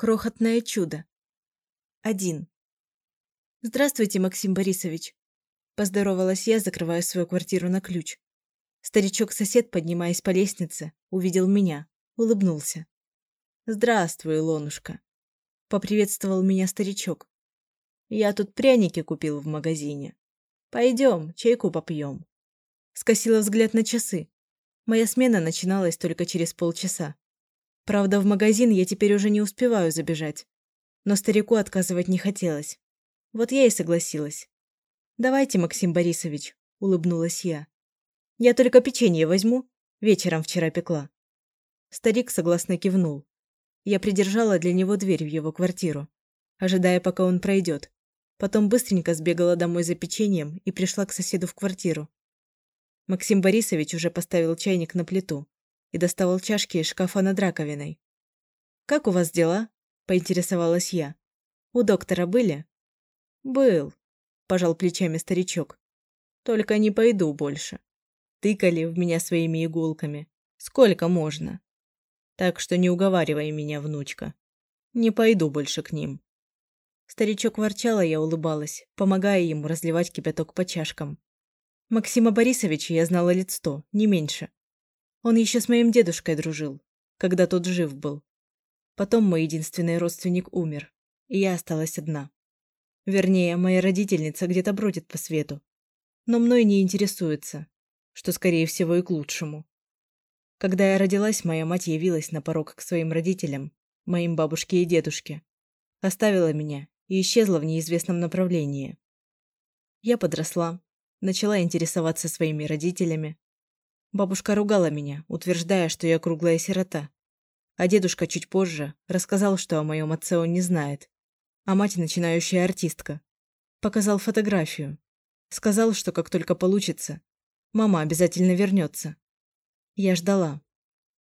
Крохотное чудо. Один. «Здравствуйте, Максим Борисович!» Поздоровалась я, закрывая свою квартиру на ключ. Старичок-сосед, поднимаясь по лестнице, увидел меня, улыбнулся. «Здравствуй, Лонушка!» Поприветствовал меня старичок. «Я тут пряники купил в магазине. Пойдем, чайку попьем». Скосила взгляд на часы. Моя смена начиналась только через полчаса. Правда, в магазин я теперь уже не успеваю забежать. Но старику отказывать не хотелось. Вот я и согласилась. «Давайте, Максим Борисович», – улыбнулась я. «Я только печенье возьму. Вечером вчера пекла». Старик согласно кивнул. Я придержала для него дверь в его квартиру, ожидая, пока он пройдет. Потом быстренько сбегала домой за печеньем и пришла к соседу в квартиру. Максим Борисович уже поставил чайник на плиту и доставал чашки из шкафа над раковиной. «Как у вас дела?» – поинтересовалась я. «У доктора были?» «Был», – пожал плечами старичок. «Только не пойду больше. Тыкали в меня своими иголками. Сколько можно? Так что не уговаривай меня, внучка. Не пойду больше к ним». Старичок ворчал, а я улыбалась, помогая ему разливать кипяток по чашкам. Максима Борисовича я знала сто, не меньше. Он еще с моим дедушкой дружил, когда тот жив был. Потом мой единственный родственник умер, и я осталась одна. Вернее, моя родительница где-то бродит по свету. Но мной не интересуется, что, скорее всего, и к лучшему. Когда я родилась, моя мать явилась на порог к своим родителям, моим бабушке и дедушке. Оставила меня и исчезла в неизвестном направлении. Я подросла, начала интересоваться своими родителями, Бабушка ругала меня, утверждая, что я круглая сирота. А дедушка чуть позже рассказал, что о моем отце он не знает. А мать начинающая артистка. Показал фотографию. Сказал, что как только получится, мама обязательно вернется. Я ждала.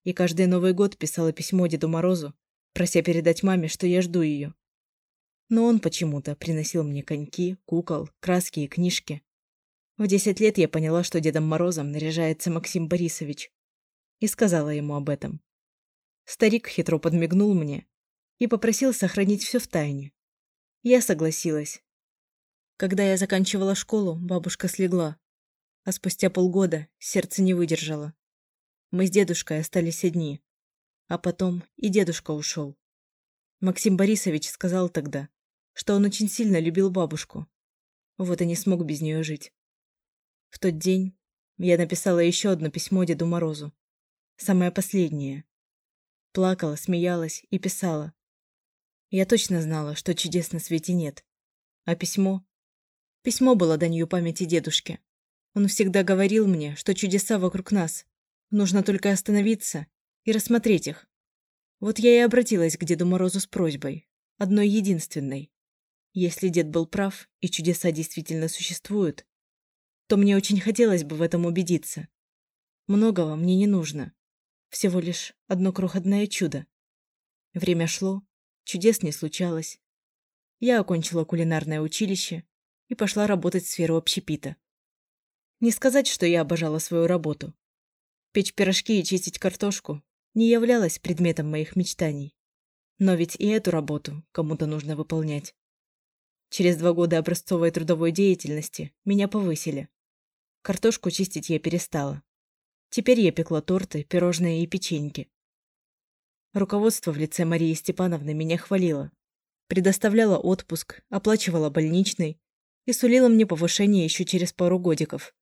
И каждый Новый год писала письмо Деду Морозу, прося передать маме, что я жду ее. Но он почему-то приносил мне коньки, кукол, краски и книжки. В десять лет я поняла, что Дедом Морозом наряжается Максим Борисович, и сказала ему об этом. Старик хитро подмигнул мне и попросил сохранить все в тайне. Я согласилась. Когда я заканчивала школу, бабушка слегла, а спустя полгода сердце не выдержало. Мы с дедушкой остались одни, а потом и дедушка ушел. Максим Борисович сказал тогда, что он очень сильно любил бабушку, вот и не смог без нее жить. В тот день я написала еще одно письмо Деду Морозу. Самое последнее. Плакала, смеялась и писала. Я точно знала, что чудес на свете нет. А письмо? Письмо было данью памяти дедушке. Он всегда говорил мне, что чудеса вокруг нас. Нужно только остановиться и рассмотреть их. Вот я и обратилась к Деду Морозу с просьбой. Одной единственной. Если дед был прав, и чудеса действительно существуют, то мне очень хотелось бы в этом убедиться. Многого мне не нужно. Всего лишь одно крохотное чудо. Время шло, чудес не случалось. Я окончила кулинарное училище и пошла работать в сферу общепита. Не сказать, что я обожала свою работу. Печь пирожки и чистить картошку не являлось предметом моих мечтаний. Но ведь и эту работу кому-то нужно выполнять. Через два года образцовой трудовой деятельности меня повысили. Картошку чистить я перестала. Теперь я пекла торты, пирожные и печеньки. Руководство в лице Марии Степановны меня хвалило. Предоставляла отпуск, оплачивала больничный и сулила мне повышение еще через пару годиков.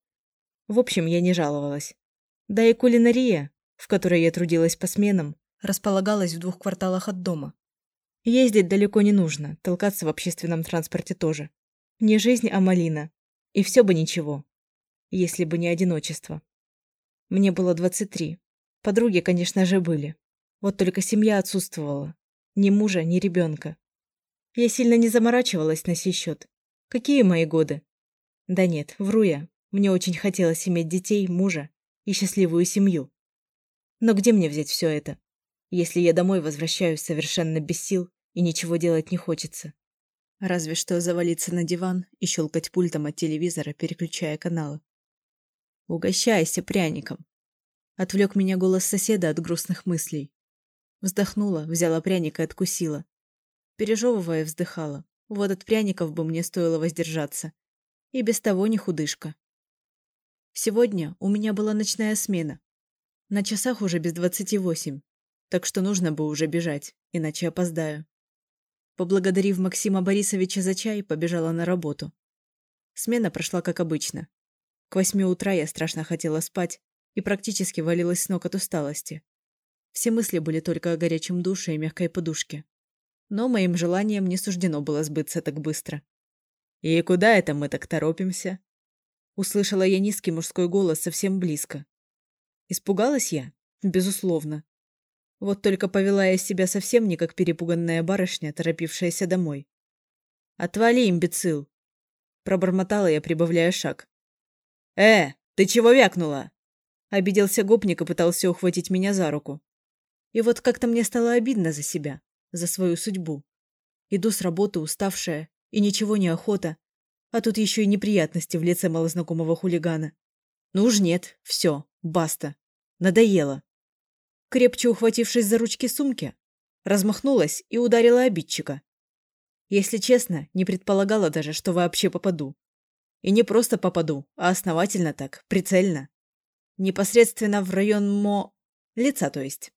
В общем, я не жаловалась. Да и кулинария, в которой я трудилась по сменам, располагалась в двух кварталах от дома. Ездить далеко не нужно, толкаться в общественном транспорте тоже. Не жизнь, а малина. И все бы ничего если бы не одиночество. Мне было 23. Подруги, конечно же, были. Вот только семья отсутствовала. Ни мужа, ни ребенка. Я сильно не заморачивалась на сей счет. Какие мои годы? Да нет, вру я. Мне очень хотелось иметь детей, мужа и счастливую семью. Но где мне взять все это, если я домой возвращаюсь совершенно без сил и ничего делать не хочется? Разве что завалиться на диван и щелкать пультом от телевизора, переключая каналы. Угощайся пряником. Отвлек меня голос соседа от грустных мыслей. Вздохнула, взяла пряник и откусила. Пережевывая, вздыхала. Вот от пряников бы мне стоило воздержаться. И без того не худышка. Сегодня у меня была ночная смена. На часах уже без двадцати восемь. Так что нужно бы уже бежать, иначе опоздаю. Поблагодарив Максима Борисовича за чай, побежала на работу. Смена прошла как обычно. К восьми утра я страшно хотела спать и практически валилась с ног от усталости. Все мысли были только о горячем душе и мягкой подушке. Но моим желанием не суждено было сбыться так быстро. «И куда это мы так торопимся?» Услышала я низкий мужской голос совсем близко. Испугалась я? Безусловно. Вот только повела я себя совсем не как перепуганная барышня, торопившаяся домой. «Отвали, имбецил!» Пробормотала я, прибавляя шаг. «Э, ты чего вякнула?» Обиделся гопник и пытался ухватить меня за руку. И вот как-то мне стало обидно за себя, за свою судьбу. Иду с работы уставшая, и ничего не охота, а тут еще и неприятности в лице малознакомого хулигана. Ну уж нет, все, баста. Надоело. Крепче ухватившись за ручки сумки, размахнулась и ударила обидчика. Если честно, не предполагала даже, что вообще попаду. И не просто попаду, а основательно так, прицельно. Непосредственно в район мо... лица, то есть.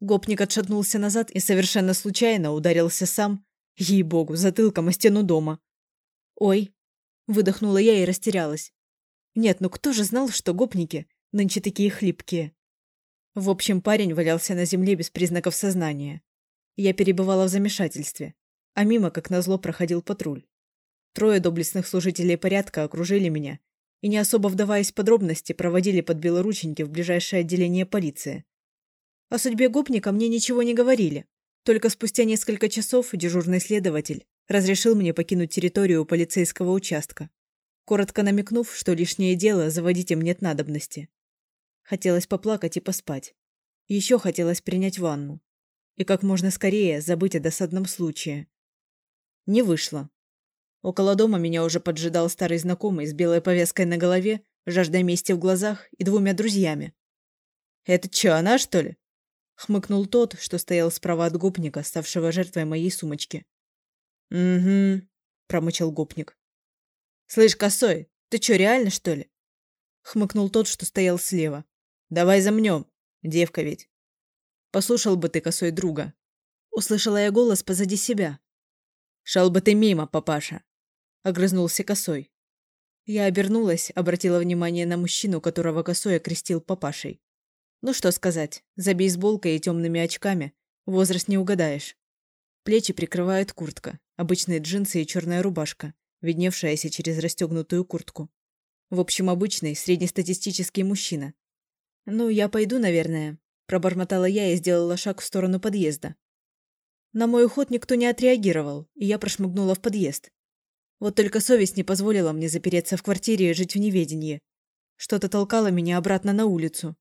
Гопник отшатнулся назад и совершенно случайно ударился сам, ей-богу, затылком о стену дома. «Ой!» – выдохнула я и растерялась. Нет, ну кто же знал, что гопники нынче такие хлипкие? В общем, парень валялся на земле без признаков сознания. Я перебывала в замешательстве, а мимо, как назло, проходил патруль. Трое доблестных служителей порядка окружили меня и, не особо вдаваясь в подробности, проводили под белорученьки в ближайшее отделение полиции. О судьбе гопника мне ничего не говорили. Только спустя несколько часов дежурный следователь разрешил мне покинуть территорию полицейского участка, коротко намекнув, что лишнее дело заводить им нет надобности. Хотелось поплакать и поспать. Еще хотелось принять ванну. И как можно скорее забыть о досадном случае. Не вышло. Около дома меня уже поджидал старый знакомый с белой повязкой на голове, жаждой мести в глазах и двумя друзьями. «Это чё, она, что ли?» Хмыкнул тот, что стоял справа от гопника, ставшего жертвой моей сумочки. «Угу», – промычал гопник. «Слышь, косой, ты чё, реально, что ли?» Хмыкнул тот, что стоял слева. «Давай замнем, девка ведь». «Послушал бы ты, косой друга». Услышала я голос позади себя. «Шел бы ты мимо, папаша», – огрызнулся косой. Я обернулась, обратила внимание на мужчину, которого косой окрестил папашей. Ну что сказать, за бейсболкой и темными очками возраст не угадаешь. Плечи прикрывает куртка, обычные джинсы и черная рубашка, видневшаяся через расстегнутую куртку. В общем, обычный, среднестатистический мужчина. «Ну, я пойду, наверное», – пробормотала я и сделала шаг в сторону подъезда. На мой уход никто не отреагировал, и я прошмыгнула в подъезд. Вот только совесть не позволила мне запереться в квартире и жить в неведении. Что-то толкало меня обратно на улицу.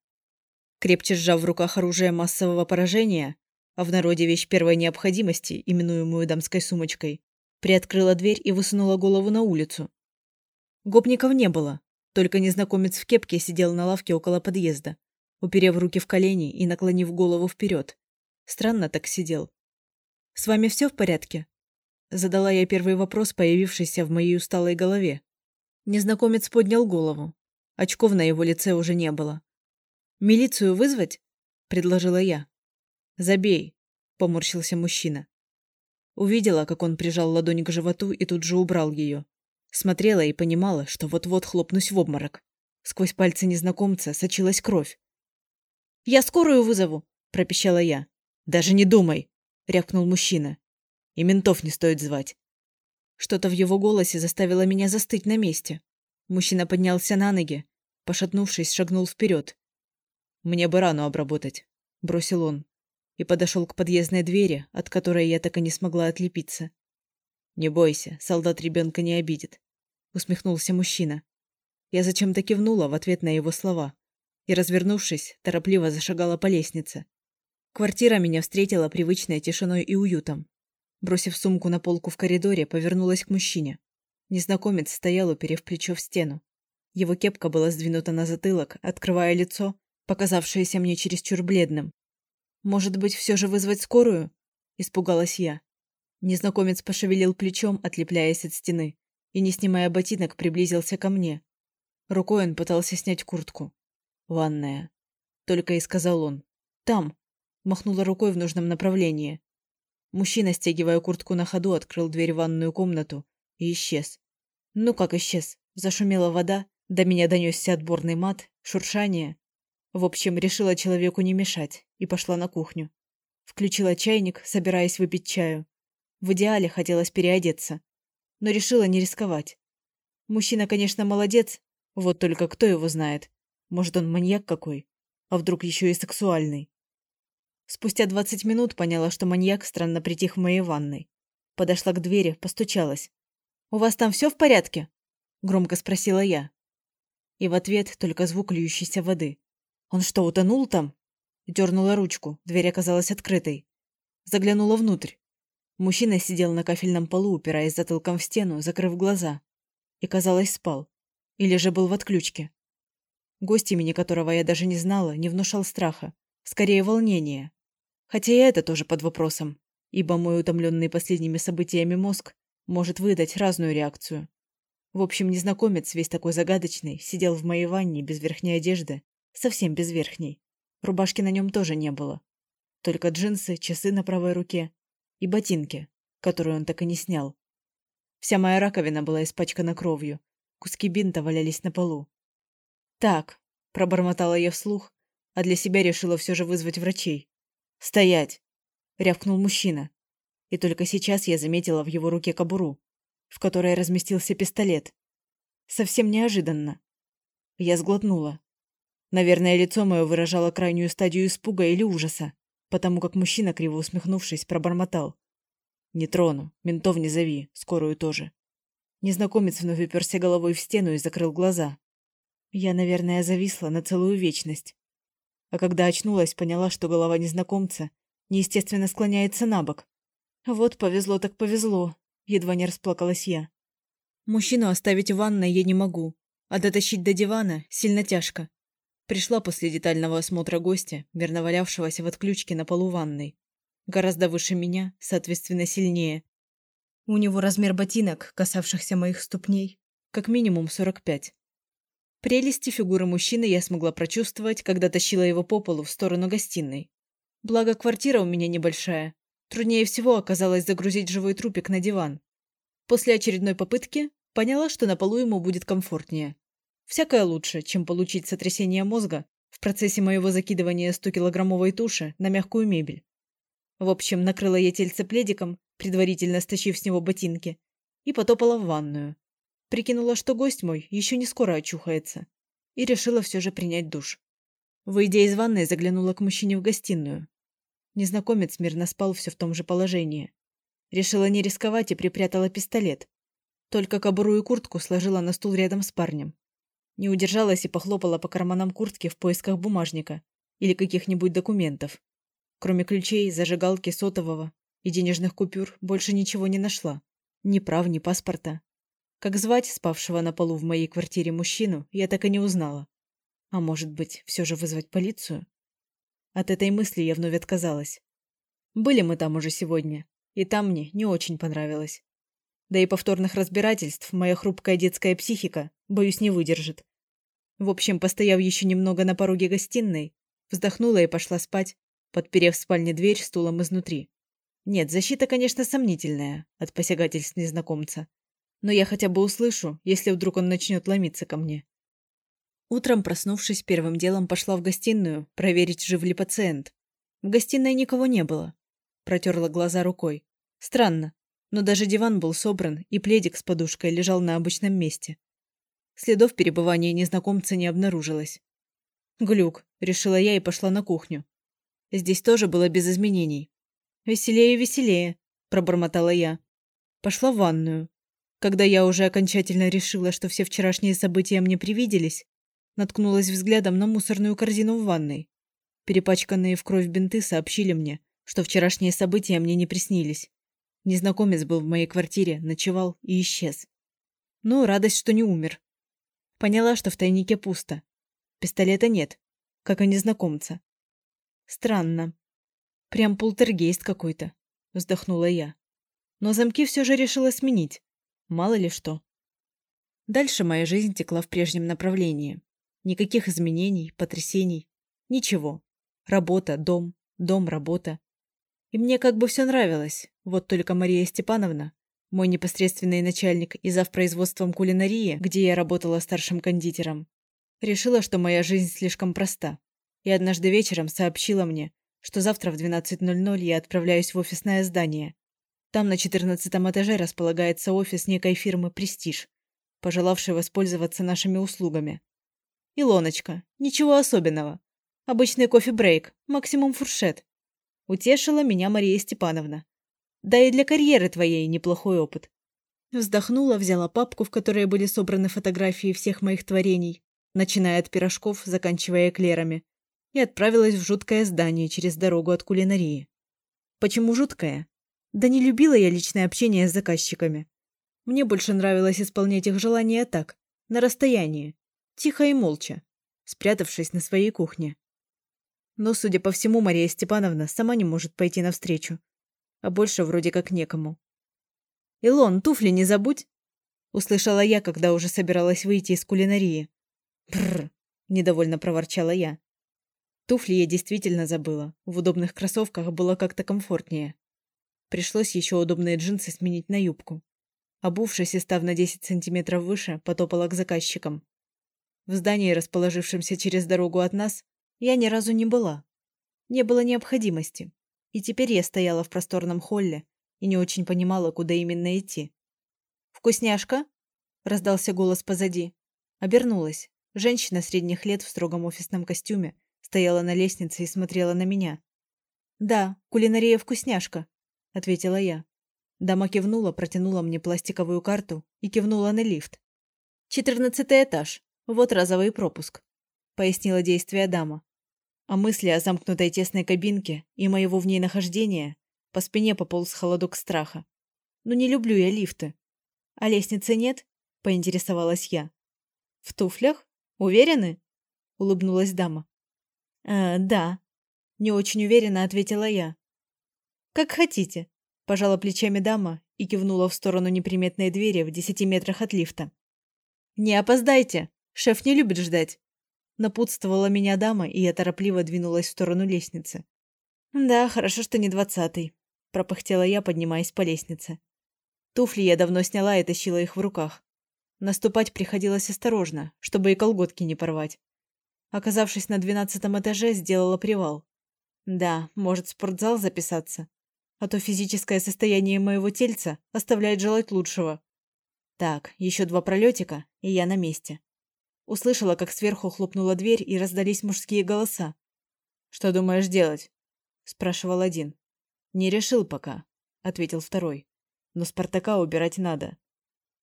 Крепче сжав в руках оружие массового поражения, а в народе вещь первой необходимости, именуемую дамской сумочкой, приоткрыла дверь и высунула голову на улицу. Гопников не было, только незнакомец в кепке сидел на лавке около подъезда, уперев руки в колени и наклонив голову вперед. Странно так сидел. «С вами все в порядке?» Задала я первый вопрос, появившийся в моей усталой голове. Незнакомец поднял голову. Очков на его лице уже не было. «Милицию вызвать?» – предложила я. «Забей», – поморщился мужчина. Увидела, как он прижал ладонь к животу и тут же убрал ее. Смотрела и понимала, что вот-вот хлопнусь в обморок. Сквозь пальцы незнакомца сочилась кровь. «Я скорую вызову!» – пропищала я. «Даже не думай!» – рявкнул мужчина. «И ментов не стоит звать». Что-то в его голосе заставило меня застыть на месте. Мужчина поднялся на ноги, пошатнувшись, шагнул вперед. Мне бы рану обработать, бросил он и подошел к подъездной двери, от которой я так и не смогла отлепиться. Не бойся, солдат ребенка не обидит, усмехнулся мужчина. Я зачем-то кивнула в ответ на его слова и, развернувшись, торопливо зашагала по лестнице. Квартира меня встретила привычной тишиной и уютом. Бросив сумку на полку в коридоре, повернулась к мужчине. Незнакомец стоял, уперев плечо в стену. Его кепка была сдвинута на затылок, открывая лицо, показавшееся мне чересчур бледным. «Может быть, все же вызвать скорую?» – испугалась я. Незнакомец пошевелил плечом, отлепляясь от стены, и, не снимая ботинок, приблизился ко мне. Рукой он пытался снять куртку. «Ванная», — только и сказал он. «Там», — махнула рукой в нужном направлении. Мужчина, стягивая куртку на ходу, открыл дверь в ванную комнату и исчез. Ну как исчез? Зашумела вода, до меня донесся отборный мат, шуршание. В общем, решила человеку не мешать и пошла на кухню. Включила чайник, собираясь выпить чаю. В идеале хотелось переодеться, но решила не рисковать. Мужчина, конечно, молодец, вот только кто его знает. Может, он маньяк какой? А вдруг еще и сексуальный? Спустя двадцать минут поняла, что маньяк странно притих в моей ванной. Подошла к двери, постучалась. «У вас там все в порядке?» – громко спросила я. И в ответ только звук льющейся воды. «Он что, утонул там?» Дернула ручку, дверь оказалась открытой. Заглянула внутрь. Мужчина сидел на кафельном полу, упираясь затылком в стену, закрыв глаза. И, казалось, спал. Или же был в отключке. Гость, имени которого я даже не знала, не внушал страха. Скорее, волнения. Хотя и это тоже под вопросом, ибо мой утомленный последними событиями мозг может выдать разную реакцию. В общем, незнакомец, весь такой загадочный, сидел в моей ванне без верхней одежды, совсем без верхней. Рубашки на нем тоже не было. Только джинсы, часы на правой руке и ботинки, которые он так и не снял. Вся моя раковина была испачкана кровью, куски бинта валялись на полу. «Так», – пробормотала я вслух, а для себя решила все же вызвать врачей. «Стоять!» — рявкнул мужчина. И только сейчас я заметила в его руке кобуру, в которой разместился пистолет. Совсем неожиданно. Я сглотнула. Наверное, лицо мое выражало крайнюю стадию испуга или ужаса, потому как мужчина, криво усмехнувшись, пробормотал. «Не трону, ментов не зови, скорую тоже». Незнакомец вновь уперся головой в стену и закрыл глаза. Я, наверное, зависла на целую вечность. А когда очнулась, поняла, что голова незнакомца неестественно склоняется на бок. Вот повезло так повезло, едва не расплакалась я. Мужчину оставить в ванной я не могу, а дотащить до дивана сильно тяжко. Пришла после детального осмотра гостя, верно валявшегося в отключке на полу ванной. Гораздо выше меня, соответственно, сильнее. У него размер ботинок, касавшихся моих ступней, как минимум 45. Прелести фигуры мужчины я смогла прочувствовать, когда тащила его по полу в сторону гостиной. Благо, квартира у меня небольшая. Труднее всего оказалось загрузить живой трупик на диван. После очередной попытки поняла, что на полу ему будет комфортнее. Всякое лучше, чем получить сотрясение мозга в процессе моего закидывания 100-килограммовой туши на мягкую мебель. В общем, накрыла я тельце пледиком, предварительно стащив с него ботинки, и потопала в ванную. Прикинула, что гость мой еще не скоро очухается, и решила все же принять душ. Выйдя из ванной, заглянула к мужчине в гостиную. Незнакомец мирно спал все в том же положении. Решила не рисковать и припрятала пистолет. Только кобуру и куртку сложила на стул рядом с парнем. Не удержалась и похлопала по карманам куртки в поисках бумажника или каких-нибудь документов. Кроме ключей, зажигалки сотового и денежных купюр больше ничего не нашла. Ни прав, ни паспорта. Как звать спавшего на полу в моей квартире мужчину, я так и не узнала. А может быть, все же вызвать полицию? От этой мысли я вновь отказалась. Были мы там уже сегодня, и там мне не очень понравилось. Да и повторных разбирательств моя хрупкая детская психика, боюсь, не выдержит. В общем, постояв еще немного на пороге гостиной, вздохнула и пошла спать, подперев в спальне дверь стулом изнутри. Нет, защита, конечно, сомнительная от посягательств незнакомца но я хотя бы услышу, если вдруг он начнет ломиться ко мне. Утром, проснувшись, первым делом пошла в гостиную проверить, жив ли пациент. В гостиной никого не было. Протерла глаза рукой. Странно, но даже диван был собран, и пледик с подушкой лежал на обычном месте. Следов перебывания незнакомца не обнаружилось. «Глюк», — решила я и пошла на кухню. Здесь тоже было без изменений. «Веселее, веселее», — пробормотала я. Пошла в ванную. Когда я уже окончательно решила, что все вчерашние события мне привиделись, наткнулась взглядом на мусорную корзину в ванной. Перепачканные в кровь бинты сообщили мне, что вчерашние события мне не приснились. Незнакомец был в моей квартире, ночевал и исчез. Ну, радость, что не умер. Поняла, что в тайнике пусто. Пистолета нет, как и незнакомца. Странно. Прям полтергейст какой-то, вздохнула я. но замки все же решила сменить. Мало ли что. Дальше моя жизнь текла в прежнем направлении. Никаких изменений, потрясений. Ничего. Работа, дом, дом, работа. И мне как бы все нравилось. Вот только Мария Степановна, мой непосредственный начальник и зав. производством кулинарии, где я работала старшим кондитером, решила, что моя жизнь слишком проста. И однажды вечером сообщила мне, что завтра в 12.00 я отправляюсь в офисное здание. Там на 14 этаже располагается офис некой фирмы «Престиж», пожелавшей воспользоваться нашими услугами. Илоночка, ничего особенного. Обычный кофе-брейк, максимум фуршет. Утешила меня Мария Степановна. Да и для карьеры твоей неплохой опыт. Вздохнула, взяла папку, в которой были собраны фотографии всех моих творений, начиная от пирожков, заканчивая эклерами, и отправилась в жуткое здание через дорогу от кулинарии. Почему жуткое? Да не любила я личное общение с заказчиками. Мне больше нравилось исполнять их желания так, на расстоянии, тихо и молча, спрятавшись на своей кухне. Но, судя по всему, Мария Степановна сама не может пойти навстречу, а больше вроде как некому. «Илон, туфли не забудь!» Услышала я, когда уже собиралась выйти из кулинарии. «Бррр!» – недовольно проворчала я. Туфли я действительно забыла. В удобных кроссовках было как-то комфортнее. Пришлось еще удобные джинсы сменить на юбку. Обувшись и став на 10 сантиметров выше, потопала к заказчикам. В здании, расположившемся через дорогу от нас, я ни разу не была. Не было необходимости. И теперь я стояла в просторном холле и не очень понимала, куда именно идти. «Вкусняшка?» – раздался голос позади. Обернулась. Женщина средних лет в строгом офисном костюме стояла на лестнице и смотрела на меня. «Да, кулинария вкусняшка», — ответила я. Дама кивнула, протянула мне пластиковую карту и кивнула на лифт. «Четырнадцатый этаж. Вот разовый пропуск», — пояснила действие дама. А мысли о замкнутой тесной кабинке и моего в ней нахождения по спине пополз холодок страха. «Ну не люблю я лифты». «А лестницы нет?» — поинтересовалась я. «В туфлях? Уверены?» — улыбнулась дама. «Э, да», – не очень уверенно ответила я. «Как хотите», – пожала плечами дама и кивнула в сторону неприметной двери в десяти метрах от лифта. «Не опоздайте! Шеф не любит ждать!» Напутствовала меня дама, и я торопливо двинулась в сторону лестницы. «Да, хорошо, что не двадцатый», – пропыхтела я, поднимаясь по лестнице. Туфли я давно сняла и тащила их в руках. Наступать приходилось осторожно, чтобы и колготки не порвать. Оказавшись на двенадцатом этаже, сделала привал. Да, может, в спортзал записаться. А то физическое состояние моего тельца оставляет желать лучшего. Так, еще два пролетика, и я на месте. Услышала, как сверху хлопнула дверь, и раздались мужские голоса. «Что думаешь делать?» – спрашивал один. «Не решил пока», – ответил второй. «Но Спартака убирать надо».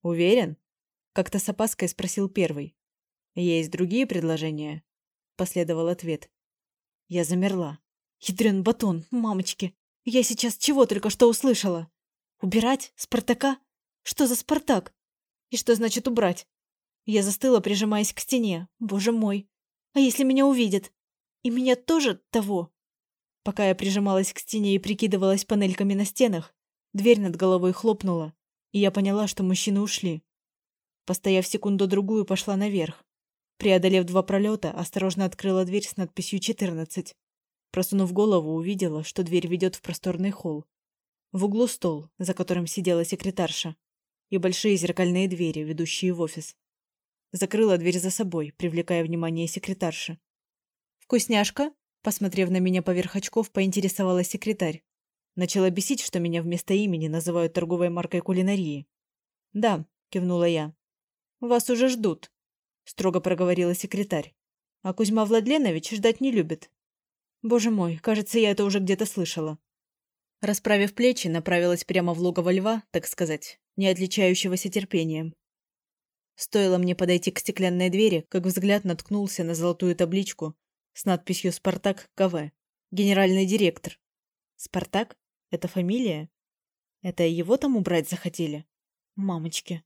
«Уверен?» – как-то с опаской спросил первый. «Есть другие предложения?» Последовал ответ. Я замерла. Ядрен батон, мамочки. Я сейчас чего только что услышала? Убирать? Спартака? Что за Спартак? И что значит убрать? Я застыла, прижимаясь к стене. Боже мой. А если меня увидят? И меня тоже того? Пока я прижималась к стене и прикидывалась панельками на стенах, дверь над головой хлопнула, и я поняла, что мужчины ушли. Постояв секунду-другую, пошла наверх. Преодолев два пролета, осторожно открыла дверь с надписью «14». Просунув голову, увидела, что дверь ведет в просторный холл. В углу стол, за которым сидела секретарша, и большие зеркальные двери, ведущие в офис. Закрыла дверь за собой, привлекая внимание секретарши. «Вкусняшка?» Посмотрев на меня поверх очков, поинтересовалась секретарь. Начала бесить, что меня вместо имени называют торговой маркой кулинарии. «Да», – кивнула я. «Вас уже ждут», строго проговорила секретарь. А Кузьма Владленович ждать не любит. Боже мой, кажется, я это уже где-то слышала. Расправив плечи, направилась прямо в логово льва, так сказать, не отличающегося терпением. Стоило мне подойти к стеклянной двери, как взгляд наткнулся на золотую табличку с надписью «Спартак КВ». Генеральный директор. Спартак? Это фамилия? Это его там убрать захотели? Мамочки.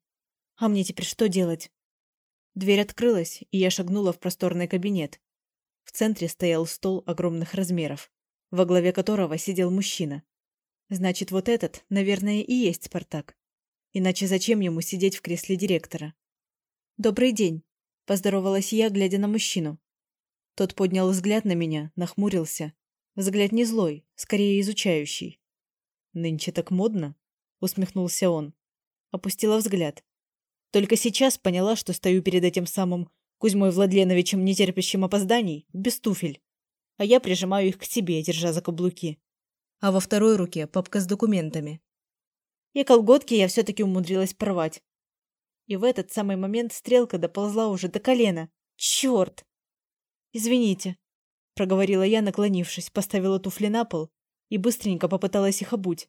А мне теперь что делать? Дверь открылась, и я шагнула в просторный кабинет. В центре стоял стол огромных размеров, во главе которого сидел мужчина. Значит, вот этот, наверное, и есть Спартак. Иначе зачем ему сидеть в кресле директора? «Добрый день», – поздоровалась я, глядя на мужчину. Тот поднял взгляд на меня, нахмурился. Взгляд не злой, скорее изучающий. «Нынче так модно?» – усмехнулся он. Опустила взгляд. Только сейчас поняла, что стою перед этим самым Кузьмой Владленовичем, нетерпящим опозданий, без туфель. А я прижимаю их к себе, держа за каблуки. А во второй руке папка с документами. И колготки я все-таки умудрилась порвать. И в этот самый момент стрелка доползла уже до колена. Черт! «Извините», – проговорила я, наклонившись, поставила туфли на пол и быстренько попыталась их обуть.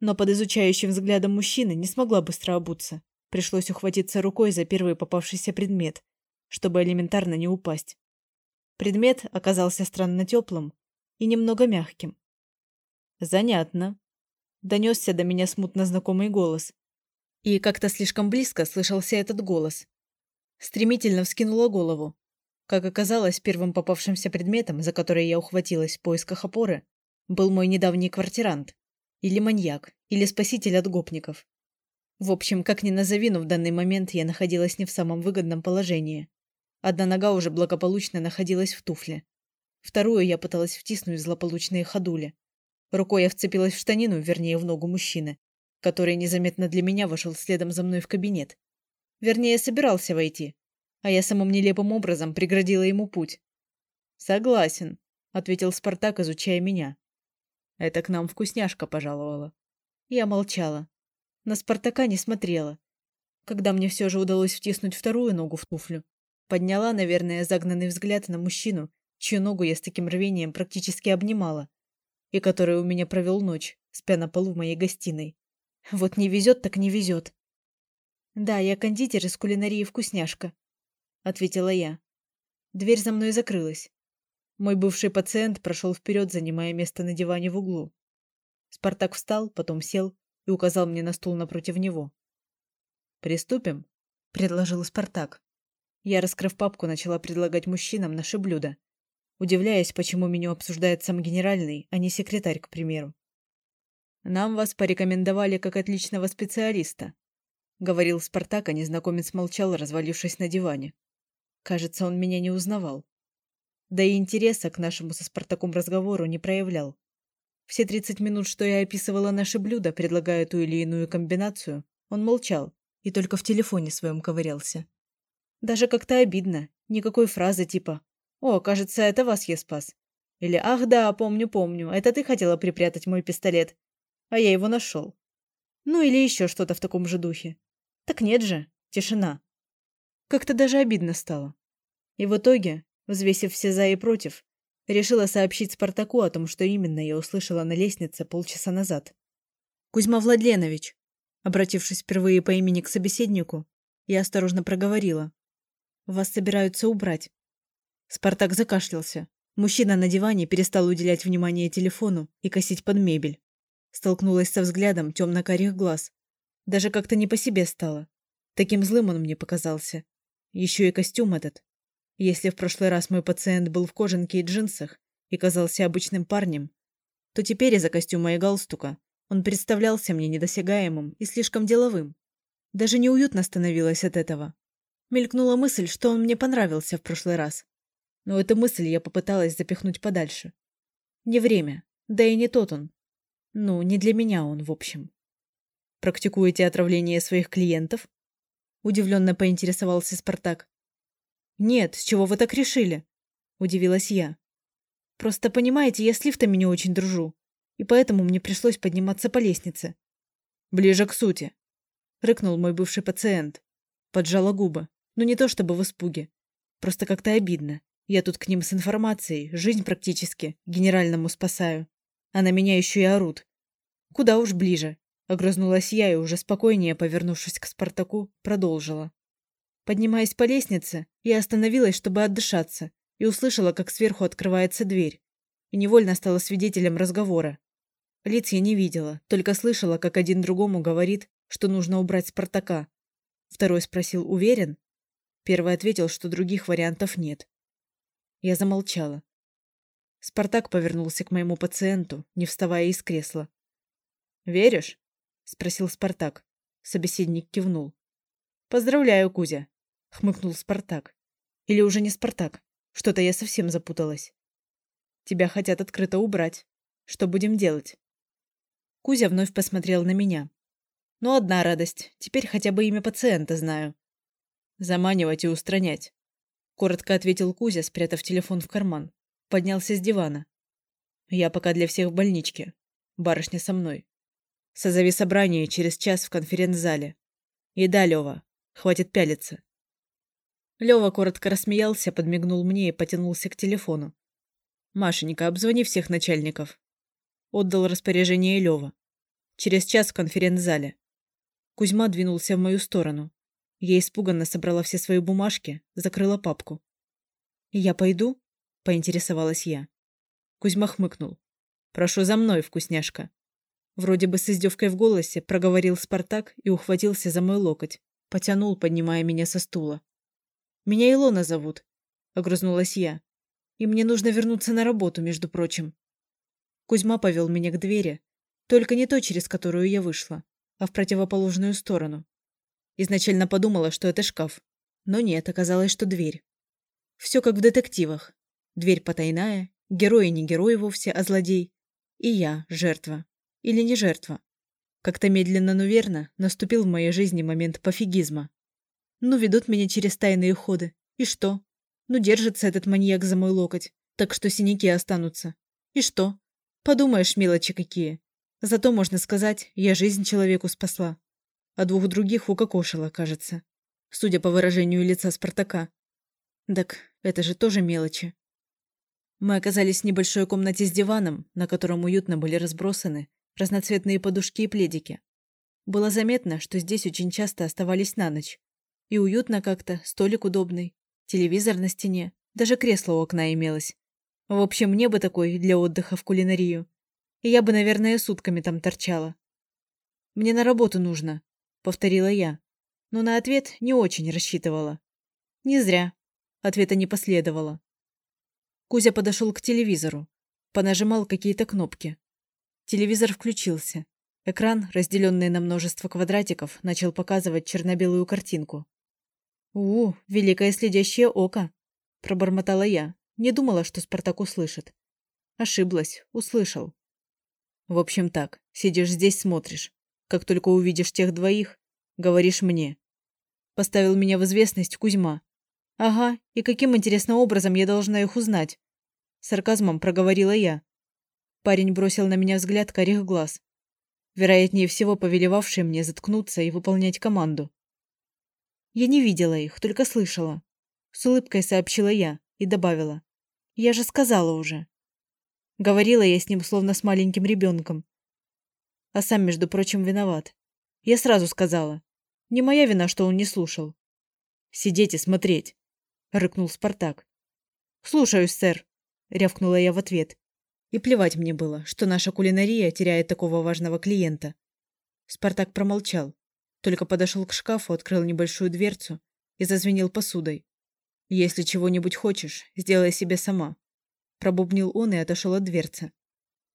Но под изучающим взглядом мужчины не смогла быстро обуться. Пришлось ухватиться рукой за первый попавшийся предмет, чтобы элементарно не упасть. Предмет оказался странно теплым и немного мягким. «Занятно», – донесся до меня смутно знакомый голос. И как-то слишком близко слышался этот голос. Стремительно вскинула голову. Как оказалось, первым попавшимся предметом, за который я ухватилась в поисках опоры, был мой недавний квартирант. Или маньяк, или спаситель от гопников. В общем, как ни назови, но в данный момент я находилась не в самом выгодном положении. Одна нога уже благополучно находилась в туфле. Вторую я пыталась втиснуть в злополучные ходули. Рукой я вцепилась в штанину, вернее, в ногу мужчины, который незаметно для меня вошел следом за мной в кабинет. Вернее, собирался войти, а я самым нелепым образом преградила ему путь. «Согласен», — ответил Спартак, изучая меня. «Это к нам вкусняшка пожаловала». Я молчала. На Спартака не смотрела. Когда мне все же удалось втиснуть вторую ногу в туфлю, подняла, наверное, загнанный взгляд на мужчину, чью ногу я с таким рвением практически обнимала, и который у меня провел ночь, спя на полу в моей гостиной. Вот не везет, так не везет. Да, я кондитер из кулинарии «Вкусняшка», ответила я. Дверь за мной закрылась. Мой бывший пациент прошел вперед, занимая место на диване в углу. Спартак встал, потом сел и указал мне на стул напротив него. «Приступим?» – предложил Спартак. Я, раскрыв папку, начала предлагать мужчинам наши блюда, удивляясь, почему меню обсуждает сам генеральный, а не секретарь, к примеру. «Нам вас порекомендовали как отличного специалиста», — говорил Спартак, а незнакомец молчал, развалившись на диване. Кажется, он меня не узнавал. Да и интереса к нашему со Спартаком разговору не проявлял. Все 30 минут, что я описывала наши блюда, предлагая ту или иную комбинацию, он молчал и только в телефоне своем ковырялся. Даже как-то обидно. Никакой фразы типа «О, кажется, это вас я спас». Или «Ах да, помню, помню, это ты хотела припрятать мой пистолет, а я его нашел». Ну или еще что-то в таком же духе. Так нет же, тишина. Как-то даже обидно стало. И в итоге, взвесив все за и против, решила сообщить Спартаку о том, что именно я услышала на лестнице полчаса назад. «Кузьма Владленович», обратившись впервые по имени к собеседнику, я осторожно проговорила. «Вас собираются убрать». Спартак закашлялся. Мужчина на диване перестал уделять внимание телефону и косить под мебель. Столкнулась со взглядом темно-карих глаз. Даже как-то не по себе стало. Таким злым он мне показался. Еще и костюм этот. Если в прошлый раз мой пациент был в кожанке и джинсах и казался обычным парнем, то теперь из-за костюма и галстука он представлялся мне недосягаемым и слишком деловым. Даже неуютно становилось от этого. Мелькнула мысль, что он мне понравился в прошлый раз. Но эту мысль я попыталась запихнуть подальше. Не время, да и не тот он. Ну, не для меня он, в общем. Практикуете отравление своих клиентов? Удивленно поинтересовался Спартак. «Нет, с чего вы так решили?» Удивилась я. «Просто понимаете, я с лифтами не очень дружу, и поэтому мне пришлось подниматься по лестнице». «Ближе к сути», — рыкнул мой бывший пациент. Поджала губы, но не то чтобы в испуге. Просто как-то обидно. Я тут к ним с информацией, жизнь практически, генеральному спасаю. А на меня еще и орут. Куда уж ближе. Огрызнулась я и уже спокойнее, повернувшись к Спартаку, продолжила. Поднимаясь по лестнице, я остановилась, чтобы отдышаться, и услышала, как сверху открывается дверь. И невольно стала свидетелем разговора. Лиц я не видела, только слышала, как один другому говорит, что нужно убрать Спартака. Второй спросил, уверен? Первый ответил, что других вариантов нет. Я замолчала. Спартак повернулся к моему пациенту, не вставая из кресла. «Веришь?» – спросил Спартак. Собеседник кивнул. «Поздравляю, Кузя», – хмыкнул Спартак. «Или уже не Спартак? Что-то я совсем запуталась. Тебя хотят открыто убрать. Что будем делать?» Кузя вновь посмотрел на меня. «Ну, одна радость. Теперь хотя бы имя пациента знаю». «Заманивать и устранять», – коротко ответил Кузя, спрятав телефон в карман. Поднялся с дивана. «Я пока для всех в больничке. Барышня со мной. Созови собрание через час в конференц-зале. И да, Лёва, хватит пялиться. Лёва коротко рассмеялся, подмигнул мне и потянулся к телефону. Машенька, обзвони всех начальников. Отдал распоряжение Лёва. Через час в конференц-зале. Кузьма двинулся в мою сторону. Я испуганно собрала все свои бумажки, закрыла папку. «Я пойду?» – поинтересовалась я. Кузьма хмыкнул. «Прошу за мной, вкусняшка». Вроде бы с издевкой в голосе проговорил Спартак и ухватился за мой локоть. Потянул, поднимая меня со стула. «Меня Илона зовут», — огрызнулась я. «И мне нужно вернуться на работу, между прочим». Кузьма повел меня к двери, только не той, через которую я вышла, а в противоположную сторону. Изначально подумала, что это шкаф. Но нет, оказалось, что дверь. Все как в детективах. Дверь потайная, герой не герой вовсе, а злодей. И я, жертва. Или не жертва? Как-то медленно, но верно наступил в моей жизни момент пофигизма. Ну, ведут меня через тайные ходы. И что? Ну, держится этот маньяк за мой локоть. Так что синяки останутся. И что? Подумаешь, мелочи какие. Зато, можно сказать, я жизнь человеку спасла. А двух других укокошила, кажется. Судя по выражению лица Спартака. Так это же тоже мелочи. Мы оказались в небольшой комнате с диваном, на котором уютно были разбросаны разноцветные подушки и пледики. Было заметно, что здесь очень часто оставались на ночь. И уютно как-то, столик удобный, телевизор на стене, даже кресло у окна имелось. В общем, мне бы такой для отдыха в кулинарию. И я бы, наверное, сутками там торчала. «Мне на работу нужно», — повторила я. Но на ответ не очень рассчитывала. Не зря. Ответа не последовало. Кузя подошел к телевизору, понажимал какие-то кнопки. Телевизор включился. Экран, разделенный на множество квадратиков, начал показывать черно-белую картинку. «У, великое следящее око!» – пробормотала я. Не думала, что Спартак услышит. Ошиблась, услышал. В общем так, сидишь здесь, смотришь. Как только увидишь тех двоих, говоришь мне. Поставил меня в известность Кузьма. Ага, и каким интересным образом я должна их узнать? Сарказмом проговорила я. Парень бросил на меня взгляд корих глаз, вероятнее всего повелевавший мне заткнуться и выполнять команду. Я не видела их, только слышала. С улыбкой сообщила я и добавила. Я же сказала уже. Говорила я с ним словно с маленьким ребенком. А сам, между прочим, виноват. Я сразу сказала. Не моя вина, что он не слушал. «Сидеть и смотреть», — рыкнул Спартак. «Слушаюсь, сэр», — рявкнула я в ответ. И плевать мне было, что наша кулинария теряет такого важного клиента. Спартак промолчал, только подошел к шкафу, открыл небольшую дверцу и зазвенел посудой. «Если чего-нибудь хочешь, сделай себе сама», – пробубнил он и отошел от дверцы.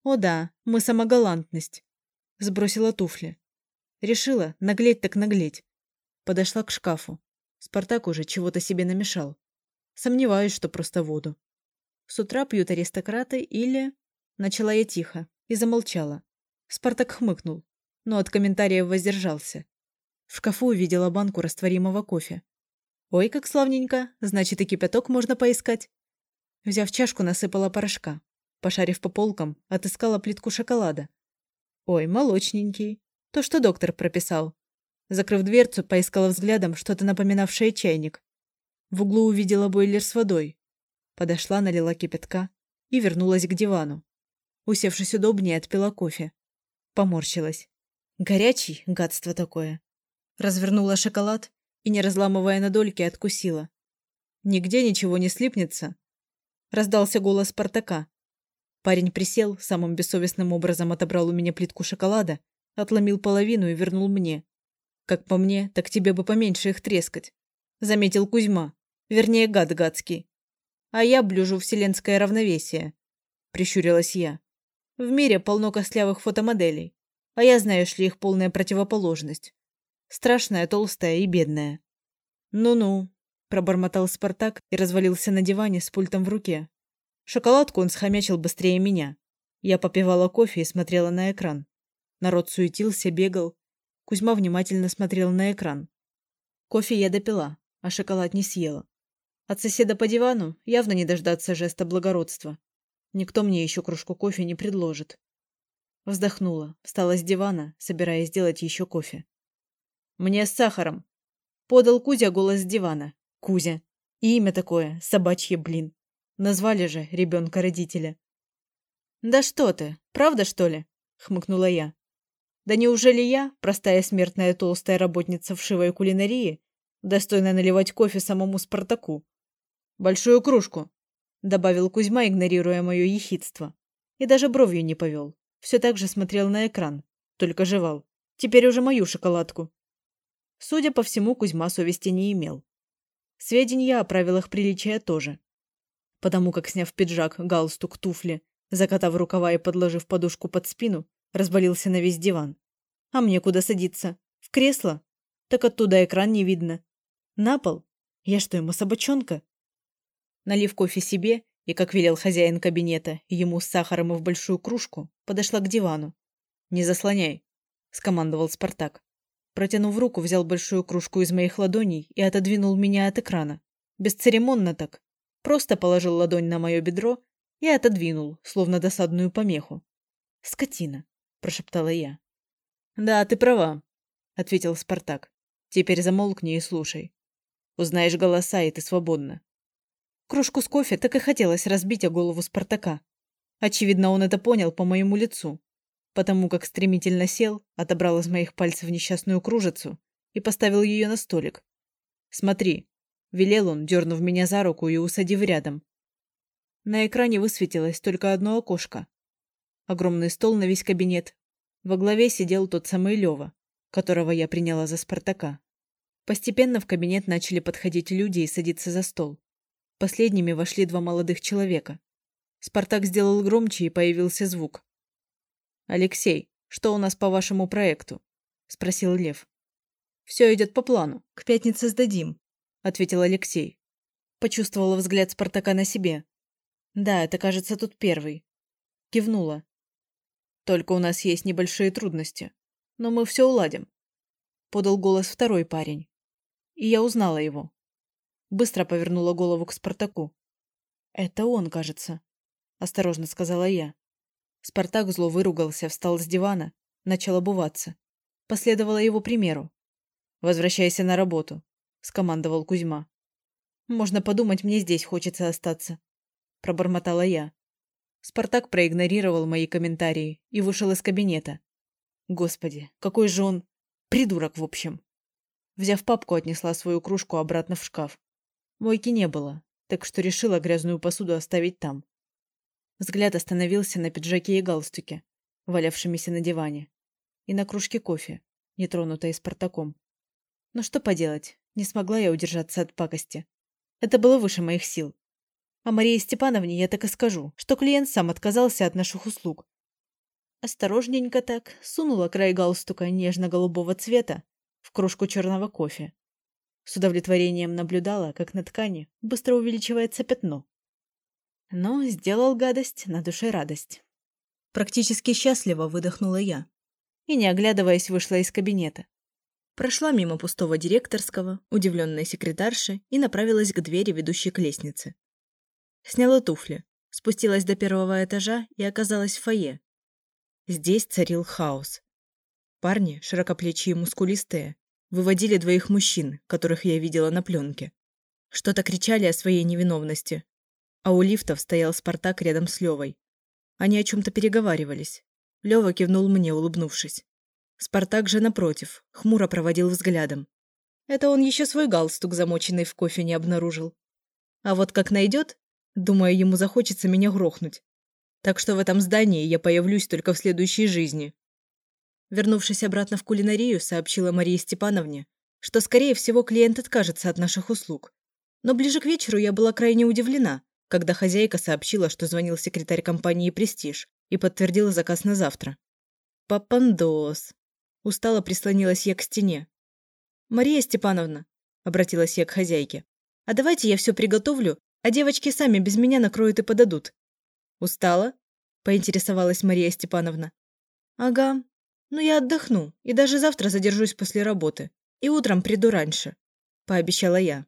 «О да, мы самогалантность», – сбросила туфли. Решила наглеть так наглеть. Подошла к шкафу. Спартак уже чего-то себе намешал. Сомневаюсь, что просто воду. С утра пьют аристократы или... Начала я тихо и замолчала. Спартак хмыкнул, но от комментариев воздержался. В шкафу увидела банку растворимого кофе. «Ой, как славненько! Значит, и кипяток можно поискать!» Взяв чашку, насыпала порошка. Пошарив по полкам, отыскала плитку шоколада. «Ой, молочненький! То, что доктор прописал!» Закрыв дверцу, поискала взглядом что-то напоминавшее чайник. В углу увидела бойлер с водой. Подошла, налила кипятка и вернулась к дивану. Усевшись удобнее, отпила кофе. Поморщилась. Горячий, гадство такое. Развернула шоколад и, не разламывая на дольки, откусила. «Нигде ничего не слипнется?» Раздался голос Спартака. Парень присел, самым бессовестным образом отобрал у меня плитку шоколада, отломил половину и вернул мне. «Как по мне, так тебе бы поменьше их трескать», — заметил Кузьма. Вернее, гад гадский. «А я блюжу вселенское равновесие», — прищурилась я. В мире полно костлявых фотомоделей. А я, знаешь ли, их полная противоположность. Страшная, толстая и бедная. Ну-ну, пробормотал Спартак и развалился на диване с пультом в руке. Шоколадку он схомячил быстрее меня. Я попивала кофе и смотрела на экран. Народ суетился, бегал. Кузьма внимательно смотрел на экран. Кофе я допила, а шоколад не съела. От соседа по дивану явно не дождаться жеста благородства. Никто мне еще кружку кофе не предложит. Вздохнула, встала с дивана, собираясь сделать еще кофе. «Мне с сахаром!» Подал Кузя голос с дивана. Кузя. И имя такое, собачье, блин. Назвали же ребенка родителя. «Да что ты, правда, что ли?» – хмыкнула я. «Да неужели я, простая смертная толстая работница вшивой кулинарии, достойна наливать кофе самому Спартаку?» «Большую кружку», — добавил Кузьма, игнорируя мое ехидство. И даже бровью не повел. Все так же смотрел на экран, только жевал. Теперь уже мою шоколадку. Судя по всему, Кузьма совести не имел. Сведения о правилах приличия тоже. Потому как, сняв пиджак, галстук, туфли, закатав рукава и подложив подушку под спину, развалился на весь диван. А мне куда садиться? В кресло? Так оттуда экран не видно. На пол? Я что, ему собачонка? Налив кофе себе и, как велел хозяин кабинета, ему с сахаром и в большую кружку, подошла к дивану. «Не заслоняй», – скомандовал Спартак. Протянув руку, взял большую кружку из моих ладоней и отодвинул меня от экрана. Бесцеремонно так. Просто положил ладонь на мое бедро и отодвинул, словно досадную помеху. «Скотина», – прошептала я. «Да, ты права», – ответил Спартак. «Теперь замолкни и слушай. Узнаешь голоса, и ты свободна. Кружку с кофе так и хотелось разбить о голову Спартака. Очевидно, он это понял по моему лицу, потому как стремительно сел, отобрал из моих пальцев несчастную кружицу и поставил ее на столик. «Смотри», – велел он, дернув меня за руку и усадив рядом. На экране высветилось только одно окошко. Огромный стол на весь кабинет. Во главе сидел тот самый Лева, которого я приняла за Спартака. Постепенно в кабинет начали подходить люди и садиться за стол. Последними вошли два молодых человека. Спартак сделал громче, и появился звук. «Алексей, что у нас по вашему проекту?» – спросил Лев. «Все идет по плану. К пятнице сдадим», – ответил Алексей. Почувствовала взгляд Спартака на себе. «Да, это, кажется, тут первый». Кивнула. «Только у нас есть небольшие трудности. Но мы все уладим», – подал голос второй парень. И я узнала его. Быстро повернула голову к Спартаку. «Это он, кажется», – осторожно сказала я. Спартак зло выругался, встал с дивана, начал обуваться. Последовала его примеру. «Возвращайся на работу», – скомандовал Кузьма. «Можно подумать, мне здесь хочется остаться», – пробормотала я. Спартак проигнорировал мои комментарии и вышел из кабинета. Господи, какой же он... Придурок, в общем. Взяв папку, отнесла свою кружку обратно в шкаф. Мойки не было, так что решила грязную посуду оставить там. Взгляд остановился на пиджаке и галстуке, валявшимися на диване, и на кружке кофе, нетронутой Спартаком. Но что поделать, не смогла я удержаться от пакости. Это было выше моих сил. А Марии Степановне я так и скажу, что клиент сам отказался от наших услуг. Осторожненько так сунула край галстука нежно-голубого цвета в кружку черного кофе с удовлетворением наблюдала, как на ткани быстро увеличивается пятно. Но сделал гадость, на душе радость. Практически счастливо выдохнула я. И, не оглядываясь, вышла из кабинета. Прошла мимо пустого директорского, удивленной секретарши и направилась к двери, ведущей к лестнице. Сняла туфли, спустилась до первого этажа и оказалась в фойе. Здесь царил хаос. Парни, широкоплечие и мускулистые, выводили двоих мужчин, которых я видела на пленке. Что-то кричали о своей невиновности. А у лифтов стоял Спартак рядом с Левой. Они о чем-то переговаривались. Лева кивнул мне, улыбнувшись. Спартак же, напротив, хмуро проводил взглядом. Это он еще свой галстук, замоченный в кофе, не обнаружил. А вот как найдет, думаю, ему захочется меня грохнуть. Так что в этом здании я появлюсь только в следующей жизни. Вернувшись обратно в кулинарию, сообщила Марии Степановне, что, скорее всего, клиент откажется от наших услуг. Но ближе к вечеру я была крайне удивлена, когда хозяйка сообщила, что звонил секретарь компании «Престиж» и подтвердила заказ на завтра. Папандос. Устало прислонилась я к стене. «Мария Степановна», — обратилась я к хозяйке, «а давайте я все приготовлю, а девочки сами без меня накроют и подадут». «Устала?» — поинтересовалась Мария Степановна. «Ага. Ну я отдохну и даже завтра задержусь после работы. И утром приду раньше», — пообещала я.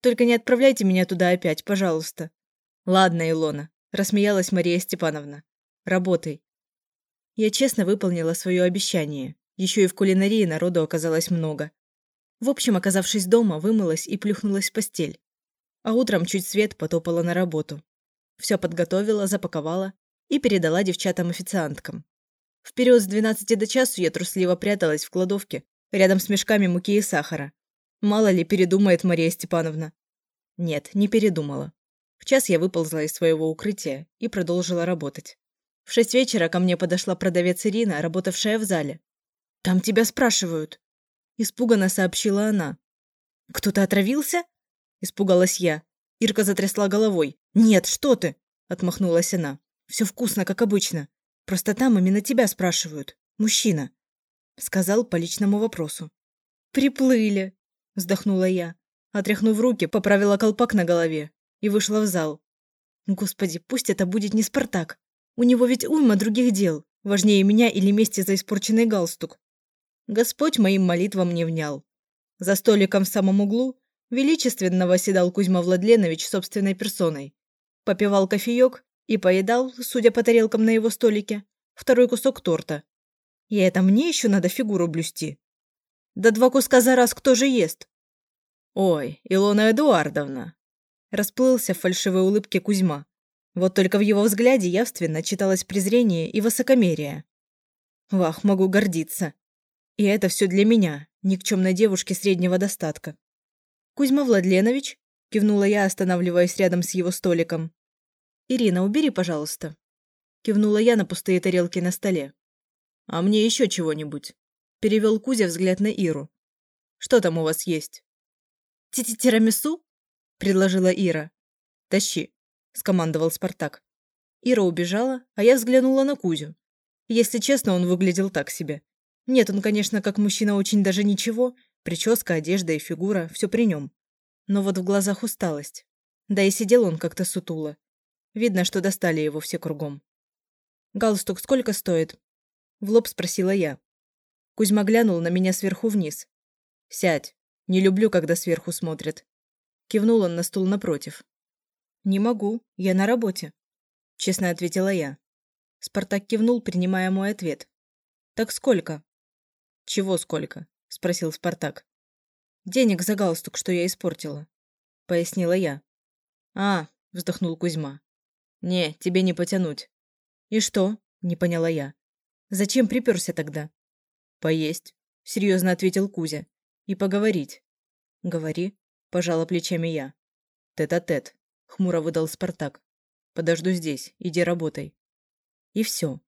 «Только не отправляйте меня туда опять, пожалуйста». «Ладно, Илона», — рассмеялась Мария Степановна. «Работай». Я честно выполнила свое обещание. Еще и в кулинарии народу оказалось много. В общем, оказавшись дома, вымылась и плюхнулась в постель. А утром чуть свет потопала на работу. Все подготовила, запаковала и передала девчатам-официанткам. В период с 12 до часу я трусливо пряталась в кладовке, рядом с мешками муки и сахара. Мало ли передумает Мария Степановна. Нет, не передумала. В час я выползла из своего укрытия и продолжила работать. В шесть вечера ко мне подошла продавец Ирина, работавшая в зале. «Там тебя спрашивают», – испуганно сообщила она. «Кто-то отравился?» – испугалась я. Ирка затрясла головой. «Нет, что ты!» – отмахнулась она. «Все вкусно, как обычно. Просто там именно тебя спрашивают. Мужчина», – сказал по личному вопросу. «Приплыли», – вздохнула я. Отряхнув руки, поправила колпак на голове и вышла в зал. «Господи, пусть это будет не Спартак. У него ведь уйма других дел, важнее меня или мести за испорченный галстук. Господь моим молитвам не внял. За столиком в самом углу величественно восседал Кузьма Владленович собственной персоной. Попивал кофеек и поедал, судя по тарелкам на его столике, второй кусок торта. И это мне еще надо фигуру блюсти. Да два куска за раз кто же ест? Ой, Илона Эдуардовна. Расплылся в фальшивой улыбке Кузьма. Вот только в его взгляде явственно читалось презрение и высокомерие. Вах, могу гордиться. И это все для меня, никчемной девушки среднего достатка. «Кузьма Владленович?» – кивнула я, останавливаясь рядом с его столиком. «Ирина, убери, пожалуйста». Кивнула я на пустые тарелки на столе. «А мне еще чего-нибудь?» – перевел Кузя взгляд на Иру. «Что там у вас есть?» «Тити-тирамису?» – предложила Ира. «Тащи», – скомандовал Спартак. Ира убежала, а я взглянула на Кузю. Если честно, он выглядел так себе. Нет, он, конечно, как мужчина очень даже ничего. Прическа, одежда и фигура – все при нем. Но вот в глазах усталость. Да и сидел он как-то сутуло. Видно, что достали его все кругом. «Галстук сколько стоит?» В лоб спросила я. Кузьма глянул на меня сверху вниз. «Сядь. Не люблю, когда сверху смотрят». Кивнул он на стул напротив. «Не могу, я на работе», – честно ответила я. Спартак кивнул, принимая мой ответ. «Так сколько?» «Чего сколько?» – спросил Спартак. «Денег за галстук, что я испортила», – пояснила я. «А», – вздохнул Кузьма. «Не, тебе не потянуть». «И что?» – не поняла я. «Зачем приперся тогда?» «Поесть», – серьезно ответил Кузя. «И поговорить». «Говори», – пожала плечами я. «Тет-а-тет», хмуро выдал Спартак. Подожду здесь, иди работай. И все.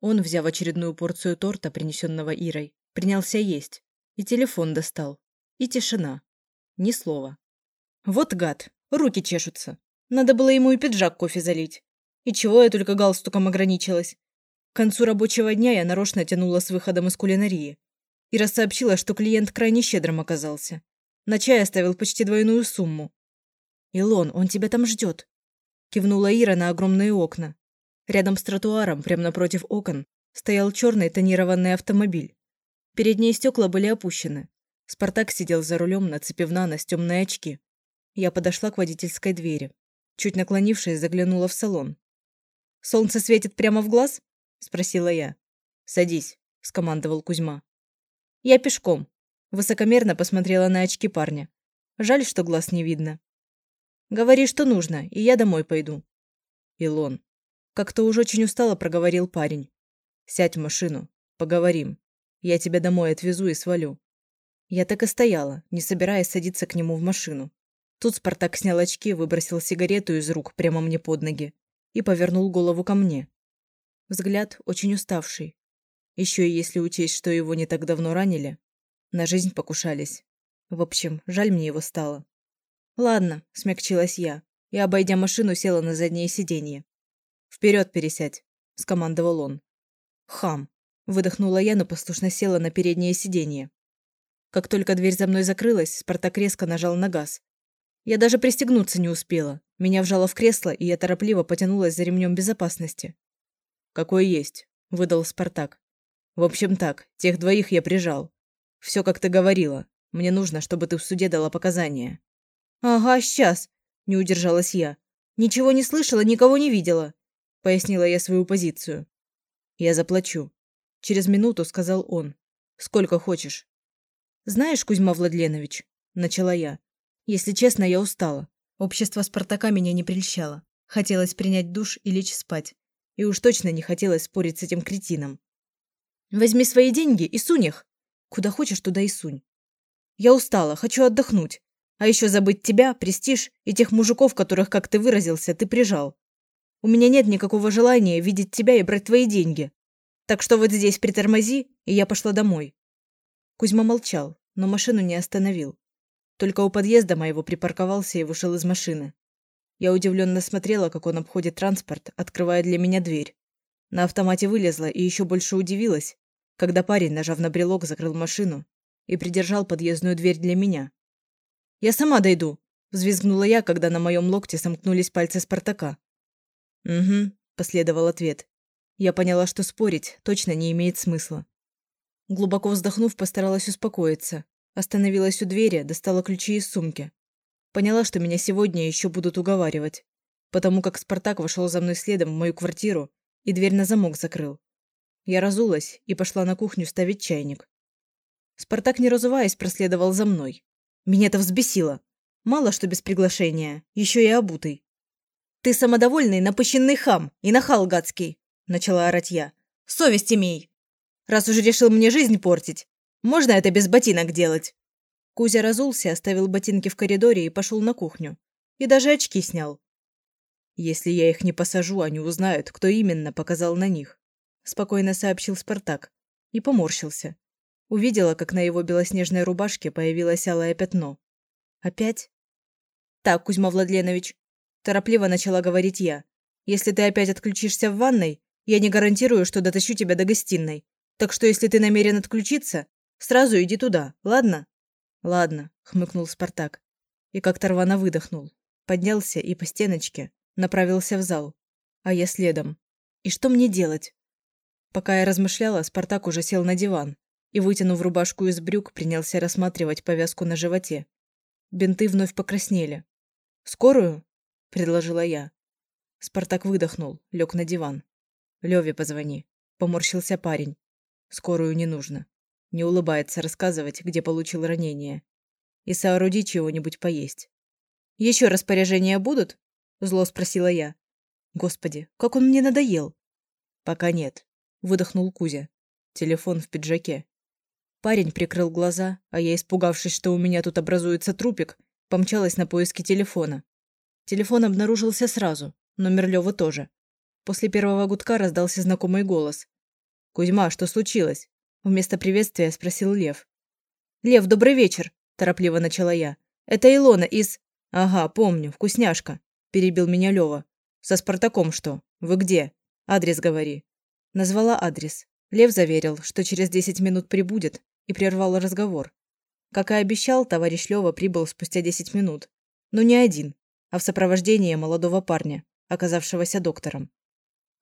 Он, взяв очередную порцию торта, принесенного Ирой, принялся есть. И телефон достал. И тишина. Ни слова. Вот гад, руки чешутся. Надо было ему и пиджак кофе залить. И чего я только галстуком ограничилась? К концу рабочего дня я нарочно тянула с выходом из кулинарии. И рассообщила, что клиент крайне щедрым оказался. На чай оставил почти двойную сумму. «Илон, он тебя там ждет!» Кивнула Ира на огромные окна. Рядом с тротуаром, прямо напротив окон, стоял черный тонированный автомобиль. Передние стекла были опущены. Спартак сидел за рулем, нацепив на нос темные очки. Я подошла к водительской двери. Чуть наклонившись, заглянула в салон. «Солнце светит прямо в глаз?» – спросила я. «Садись», – скомандовал Кузьма. Я пешком. Высокомерно посмотрела на очки парня. Жаль, что глаз не видно. Говори, что нужно, и я домой пойду. Илон. Как-то уж очень устало проговорил парень. Сядь в машину. Поговорим. Я тебя домой отвезу и свалю. Я так и стояла, не собираясь садиться к нему в машину. Тут Спартак снял очки, выбросил сигарету из рук прямо мне под ноги и повернул голову ко мне. Взгляд очень уставший. Еще и если учесть, что его не так давно ранили, на жизнь покушались. В общем, жаль мне его стало. «Ладно», – смягчилась я, и, обойдя машину, села на заднее сиденье. «Вперед пересядь», – скомандовал он. «Хам», Выдохнула я, но послушно села на переднее сиденье. Как только дверь за мной закрылась, Спартак резко нажал на газ. Я даже пристегнуться не успела. Меня вжало в кресло, и я торопливо потянулась за ремнем безопасности. «Какой есть», – выдал Спартак. «В общем так, тех двоих я прижал. Все, как ты говорила. Мне нужно, чтобы ты в суде дала показания». «Ага, сейчас», – не удержалась я. «Ничего не слышала, никого не видела», – пояснила я свою позицию. «Я заплачу», – через минуту сказал он. «Сколько хочешь». «Знаешь, Кузьма Владленович», – начала я, если честно, я устала. Общество Спартака меня не прельщало. Хотелось принять душ и лечь спать. И уж точно не хотелось спорить с этим кретином. Возьми свои деньги и сунь их. Куда хочешь, туда и сунь. Я устала, хочу отдохнуть. А еще забыть тебя, престиж и тех мужиков, которых, как ты выразился, ты прижал. У меня нет никакого желания видеть тебя и брать твои деньги. Так что вот здесь притормози, и я пошла домой. Кузьма молчал, но машину не остановил. Только у подъезда моего припарковался и вышел из машины. Я удивленно смотрела, как он обходит транспорт, открывая для меня дверь. На автомате вылезла и еще больше удивилась, когда парень, нажав на брелок, закрыл машину и придержал подъездную дверь для меня. «Я сама дойду», – взвизгнула я, когда на моем локте сомкнулись пальцы Спартака. «Угу», – последовал ответ. Я поняла, что спорить точно не имеет смысла. Глубоко вздохнув, постаралась успокоиться Остановилась у двери, достала ключи из сумки. Поняла, что меня сегодня еще будут уговаривать, потому как Спартак вошел за мной следом в мою квартиру и дверь на замок закрыл. Я разулась и пошла на кухню ставить чайник. Спартак, не разуваясь, проследовал за мной. Меня это взбесило. Мало что без приглашения, еще и обутый. «Ты самодовольный, напыщенный хам и нахал гадский!» – начала орать я. «Совесть имей! Раз уже решил мне жизнь портить, можно это без ботинок делать?» Кузя разулся, оставил ботинки в коридоре и пошел на кухню. И даже очки снял. «Если я их не посажу, они узнают, кто именно показал на них», – спокойно сообщил Спартак. И поморщился. Увидела, как на его белоснежной рубашке появилось алое пятно. «Опять?» «Так, Кузьма Владленович», – торопливо начала говорить я. «Если ты опять отключишься в ванной, я не гарантирую, что дотащу тебя до гостиной. Так что если ты намерен отключиться, Сразу иди туда, ладно?» «Ладно», — хмыкнул Спартак. И как-то рвано выдохнул. Поднялся и по стеночке направился в зал. А я следом. И что мне делать? Пока я размышляла, Спартак уже сел на диван и, вытянув рубашку из брюк, принялся рассматривать повязку на животе. Бинты вновь покраснели. «Скорую?» – предложила я. Спартак выдохнул, лег на диван. «Леве позвони», – поморщился парень. «Скорую не нужно». Не улыбается рассказывать, где получил ранение. И соорудить чего-нибудь поесть. «Еще распоряжения будут?» – зло спросила я. «Господи, как он мне надоел!» «Пока нет», – выдохнул Кузя. Телефон в пиджаке. Парень прикрыл глаза, а я, испугавшись, что у меня тут образуется трупик, помчалась на поиски телефона. Телефон обнаружился сразу, номер Лёвы тоже. После первого гудка раздался знакомый голос. «Кузьма, что случилось?» Вместо приветствия спросил Лев. «Лев, добрый вечер!» – торопливо начала я. «Это Илона из...» «Ага, помню, вкусняшка», – перебил меня Лева. «Со Спартаком что? Вы где? Адрес говори». Назвала адрес. Лев заверил, что через 10 минут прибудет, и прервал разговор. Как и обещал, товарищ Лева прибыл спустя 10 минут. Но не один, а в сопровождении молодого парня, оказавшегося доктором.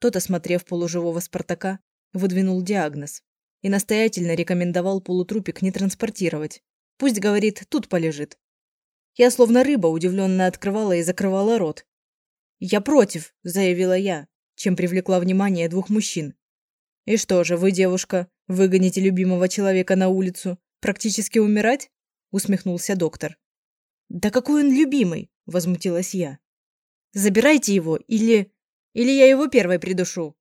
Тот, осмотрев полуживого Спартака, выдвинул диагноз и настоятельно рекомендовал полутрупик не транспортировать. Пусть, говорит, тут полежит. Я словно рыба удивленно открывала и закрывала рот. «Я против», – заявила я, чем привлекла внимание двух мужчин. «И что же, вы, девушка, выгоните любимого человека на улицу? Практически умирать?» – усмехнулся доктор. «Да какой он любимый?» – возмутилась я. «Забирайте его, или... или я его первой придушу».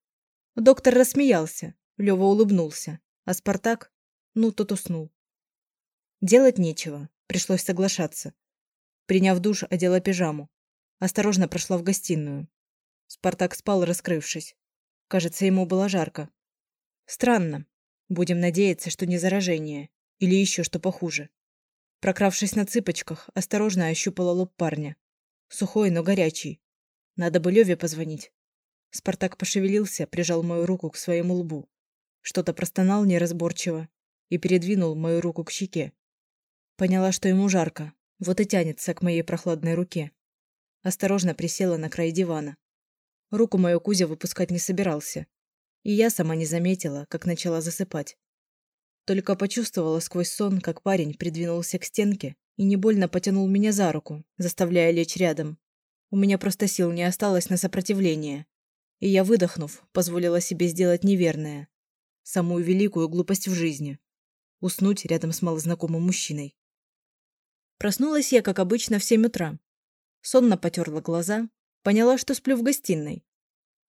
Доктор рассмеялся, Лёва улыбнулся. А Спартак? Ну, тот уснул. Делать нечего. Пришлось соглашаться. Приняв душ, одела пижаму. Осторожно прошла в гостиную. Спартак спал, раскрывшись. Кажется, ему было жарко. Странно. Будем надеяться, что не заражение. Или еще что похуже. Прокравшись на цыпочках, осторожно ощупала лоб парня. Сухой, но горячий. Надо бы Леве позвонить. Спартак пошевелился, прижал мою руку к своему лбу. Что-то простонал неразборчиво и передвинул мою руку к щеке. Поняла, что ему жарко, вот и тянется к моей прохладной руке. Осторожно присела на край дивана. Руку мою Кузя выпускать не собирался. И я сама не заметила, как начала засыпать. Только почувствовала сквозь сон, как парень придвинулся к стенке и не больно потянул меня за руку, заставляя лечь рядом. У меня просто сил не осталось на сопротивление. И я, выдохнув, позволила себе сделать неверное. Самую великую глупость в жизни. Уснуть рядом с малознакомым мужчиной. Проснулась я, как обычно, в семь утра. Сонно потерла глаза, поняла, что сплю в гостиной.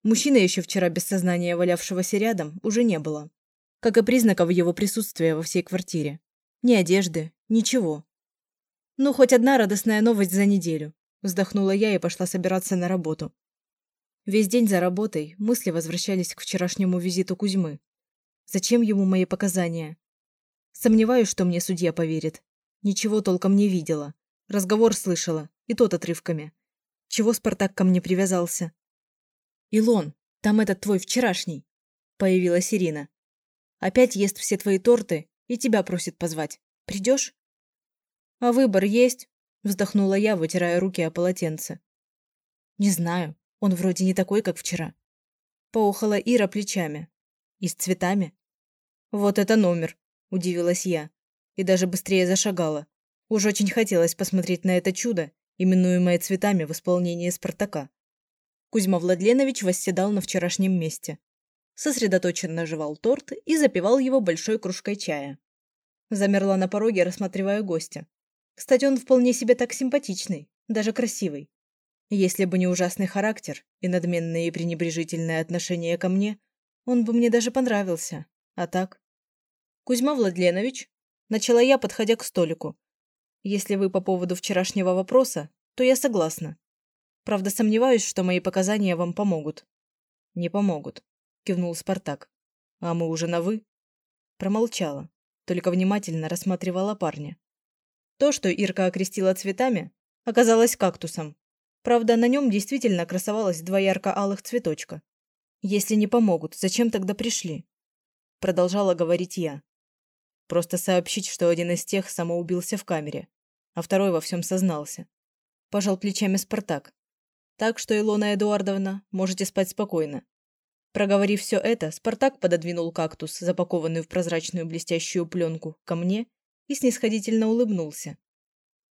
Мужчина, еще вчера без сознания валявшегося рядом, уже не было как и признаков его присутствия во всей квартире. Ни одежды, ничего. Ну, хоть одна радостная новость за неделю. Вздохнула я и пошла собираться на работу. Весь день за работой мысли возвращались к вчерашнему визиту Кузьмы. Зачем ему мои показания? Сомневаюсь, что мне судья поверит. Ничего толком не видела. Разговор слышала, и тот отрывками. Чего Спартак ко мне привязался? «Илон, там этот твой вчерашний», — появилась Ирина. Опять ест все твои торты и тебя просит позвать. Придешь? А выбор есть? Вздохнула я, вытирая руки о полотенце. Не знаю. Он вроде не такой, как вчера. Поухала Ира плечами. И с цветами. Вот это номер, удивилась я. И даже быстрее зашагала. Уж очень хотелось посмотреть на это чудо, именуемое цветами в исполнении Спартака. Кузьма Владленович восседал на вчерашнем месте сосредоточенно жевал торт и запивал его большой кружкой чая. Замерла на пороге, рассматривая гостя. Кстати, он вполне себе так симпатичный, даже красивый. Если бы не ужасный характер и надменное и пренебрежительное отношение ко мне, он бы мне даже понравился. А так? Кузьма Владленович, начала я, подходя к столику. Если вы по поводу вчерашнего вопроса, то я согласна. Правда, сомневаюсь, что мои показания вам помогут. Не помогут кивнул Спартак. А мы уже на «вы»?» Промолчала, только внимательно рассматривала парня. То, что Ирка окрестила цветами, оказалось кактусом. Правда, на нем действительно красовалось два ярко-алых цветочка. «Если не помогут, зачем тогда пришли?» Продолжала говорить я. Просто сообщить, что один из тех самоубился в камере, а второй во всем сознался. Пожал плечами Спартак. Так что, Илона Эдуардовна, можете спать спокойно. Проговорив все это, Спартак пододвинул кактус, запакованный в прозрачную блестящую пленку, ко мне и снисходительно улыбнулся.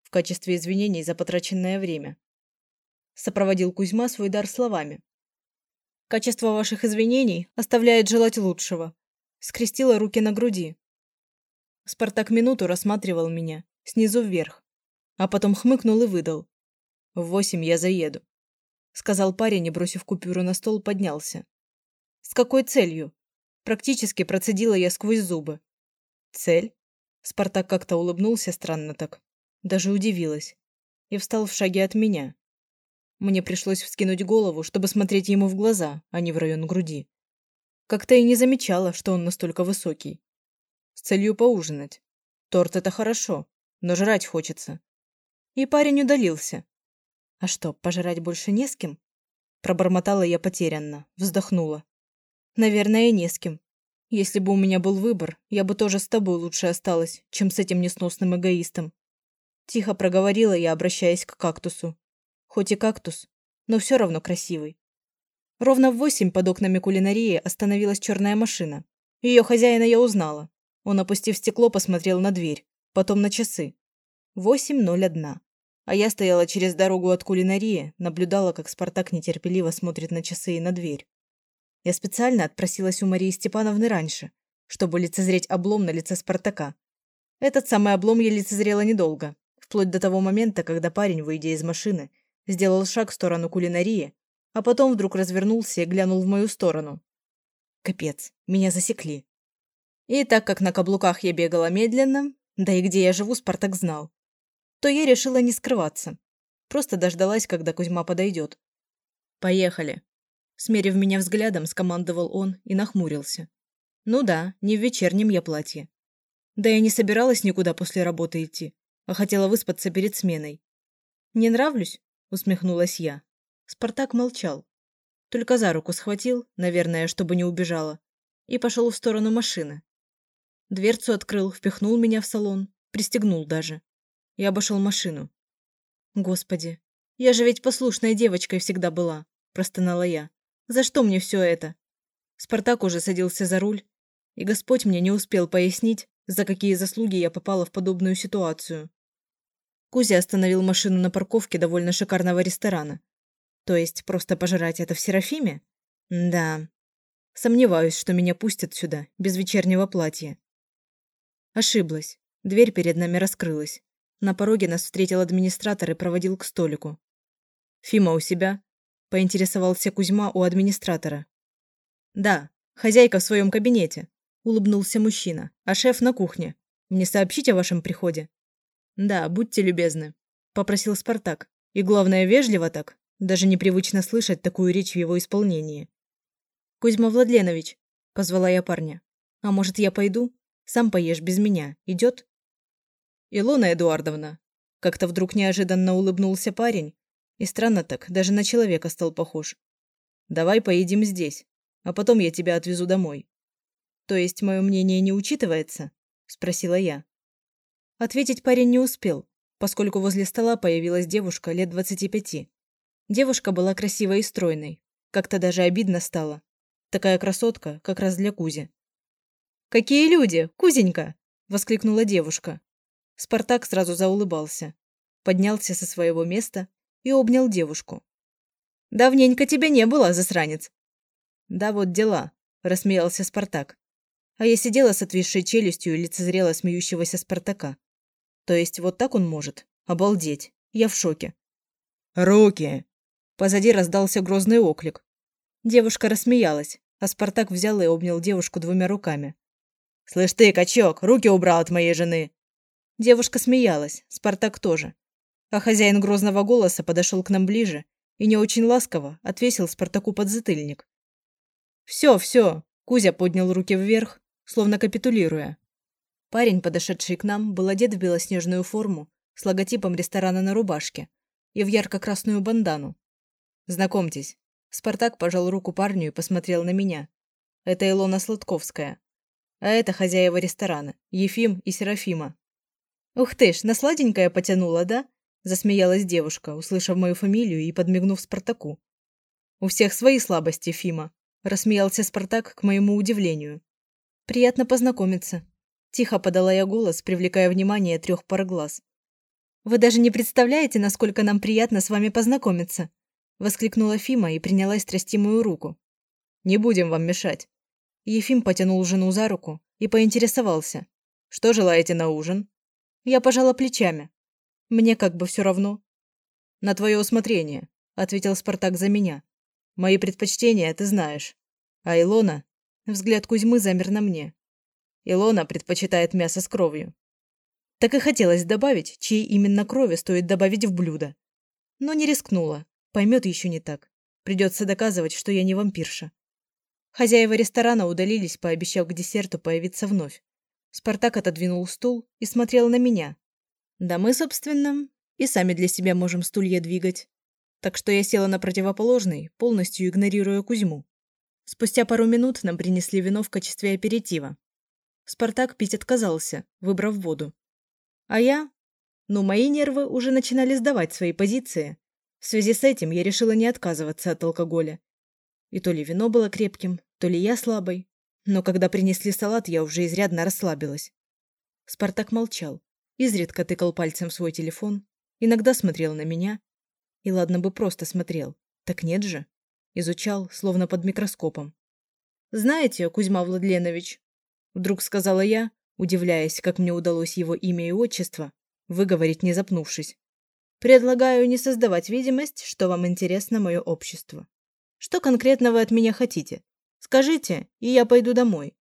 В качестве извинений за потраченное время. Сопроводил Кузьма свой дар словами. «Качество ваших извинений оставляет желать лучшего», скрестила руки на груди. Спартак минуту рассматривал меня, снизу вверх, а потом хмыкнул и выдал. «В восемь я заеду», — сказал парень и, бросив купюру на стол, поднялся. С какой целью? Практически процедила я сквозь зубы. Цель? Спартак как-то улыбнулся странно так. Даже удивилась. И встал в шаге от меня. Мне пришлось вскинуть голову, чтобы смотреть ему в глаза, а не в район груди. Как-то и не замечала, что он настолько высокий. С целью поужинать. Торт – это хорошо, но жрать хочется. И парень удалился. А что, пожрать больше не с кем? Пробормотала я потерянно, вздохнула. Наверное, не с кем. Если бы у меня был выбор, я бы тоже с тобой лучше осталась, чем с этим несносным эгоистом. Тихо проговорила я, обращаясь к кактусу. Хоть и кактус, но все равно красивый. Ровно в восемь под окнами кулинарии остановилась черная машина. Ее хозяина я узнала. Он, опустив стекло, посмотрел на дверь, потом на часы. Восемь ноль одна. А я стояла через дорогу от кулинарии, наблюдала, как Спартак нетерпеливо смотрит на часы и на дверь. Я специально отпросилась у Марии Степановны раньше, чтобы лицезреть облом на лице Спартака. Этот самый облом я лицезрела недолго, вплоть до того момента, когда парень, выйдя из машины, сделал шаг в сторону кулинарии, а потом вдруг развернулся и глянул в мою сторону. Капец, меня засекли. И так как на каблуках я бегала медленно, да и где я живу Спартак знал, то я решила не скрываться. Просто дождалась, когда Кузьма подойдет. «Поехали», Смерив меня взглядом, скомандовал он и нахмурился. Ну да, не в вечернем я платье. Да я не собиралась никуда после работы идти, а хотела выспаться перед сменой. «Не нравлюсь?» – усмехнулась я. Спартак молчал. Только за руку схватил, наверное, чтобы не убежала. и пошел в сторону машины. Дверцу открыл, впихнул меня в салон, пристегнул даже. И обошел машину. Господи, я же ведь послушной девочкой всегда была, простонала я. За что мне все это? Спартак уже садился за руль, и Господь мне не успел пояснить, за какие заслуги я попала в подобную ситуацию. Кузя остановил машину на парковке довольно шикарного ресторана. То есть просто пожрать это в Серафиме? Да. Сомневаюсь, что меня пустят сюда, без вечернего платья. Ошиблась. Дверь перед нами раскрылась. На пороге нас встретил администратор и проводил к столику. «Фима у себя?» – поинтересовался Кузьма у администратора. «Да, хозяйка в своем кабинете», – улыбнулся мужчина. «А шеф на кухне. Мне сообщить о вашем приходе?» «Да, будьте любезны», – попросил Спартак. «И главное, вежливо так. Даже непривычно слышать такую речь в его исполнении». «Кузьма Владленович», – позвала я парня. «А может, я пойду? Сам поешь без меня. Идет?» «Илона Эдуардовна», – как-то вдруг неожиданно улыбнулся парень. И странно так, даже на человека стал похож. «Давай поедим здесь, а потом я тебя отвезу домой». «То есть мое мнение не учитывается?» – спросила я. Ответить парень не успел, поскольку возле стола появилась девушка лет двадцати пяти. Девушка была красивой и стройной. Как-то даже обидно стало. Такая красотка, как раз для Кузи. «Какие люди! Кузенька!» – воскликнула девушка. Спартак сразу заулыбался. Поднялся со своего места и обнял девушку. «Давненько тебя не было, засранец!» «Да вот дела», – рассмеялся Спартак. А я сидела с отвисшей челюстью и лицезрела смеющегося Спартака. То есть вот так он может? Обалдеть. Я в шоке. «Руки!» Позади раздался грозный оклик. Девушка рассмеялась, а Спартак взял и обнял девушку двумя руками. «Слышь ты, качок, руки убрал от моей жены!» Девушка смеялась, Спартак тоже. А хозяин грозного голоса подошел к нам ближе и не очень ласково отвесил Спартаку подзатыльник. «Все, все!» Кузя поднял руки вверх, словно капитулируя. Парень, подошедший к нам, был одет в белоснежную форму с логотипом ресторана на рубашке и в ярко-красную бандану. «Знакомьтесь». Спартак пожал руку парню и посмотрел на меня. «Это Илона Сладковская. А это хозяева ресторана, Ефим и Серафима». «Ух ты ж, на сладенькое потянула, да?» Засмеялась девушка, услышав мою фамилию и подмигнув Спартаку. «У всех свои слабости, Фима», – рассмеялся Спартак к моему удивлению. «Приятно познакомиться», Тихо подала я голос, привлекая внимание трех пар глаз. «Вы даже не представляете, насколько нам приятно с вами познакомиться!» Воскликнула Фима и принялась трясти мою руку. «Не будем вам мешать!» Ефим потянул жену за руку и поинтересовался. «Что желаете на ужин?» Я пожала плечами. «Мне как бы все равно». «На твое усмотрение», — ответил Спартак за меня. «Мои предпочтения ты знаешь. А Илона...» Взгляд Кузьмы замер на мне. Илона предпочитает мясо с кровью. Так и хотелось добавить, чьей именно крови стоит добавить в блюдо. Но не рискнула. Поймет еще не так. Придется доказывать, что я не вампирша. Хозяева ресторана удалились, пообещав к десерту появиться вновь. Спартак отодвинул стул и смотрел на меня. Да мы, собственно, и сами для себя можем стулья двигать. Так что я села на противоположный, полностью игнорируя Кузьму. Спустя пару минут нам принесли вино в качестве аперитива. Спартак пить отказался, выбрав воду. А я? Ну, мои нервы уже начинали сдавать свои позиции. В связи с этим я решила не отказываться от алкоголя. И то ли вино было крепким, то ли я слабой. Но когда принесли салат, я уже изрядно расслабилась. Спартак молчал, изредка тыкал пальцем в свой телефон, иногда смотрел на меня. И ладно бы просто смотрел, так нет же. Изучал, словно под микроскопом. «Знаете, Кузьма Владленович, Вдруг сказала я, удивляясь, как мне удалось его имя и отчество выговорить, не запнувшись. Предлагаю не создавать видимость, что вам интересно мое общество. Что конкретно вы от меня хотите? Скажите, и я пойду домой.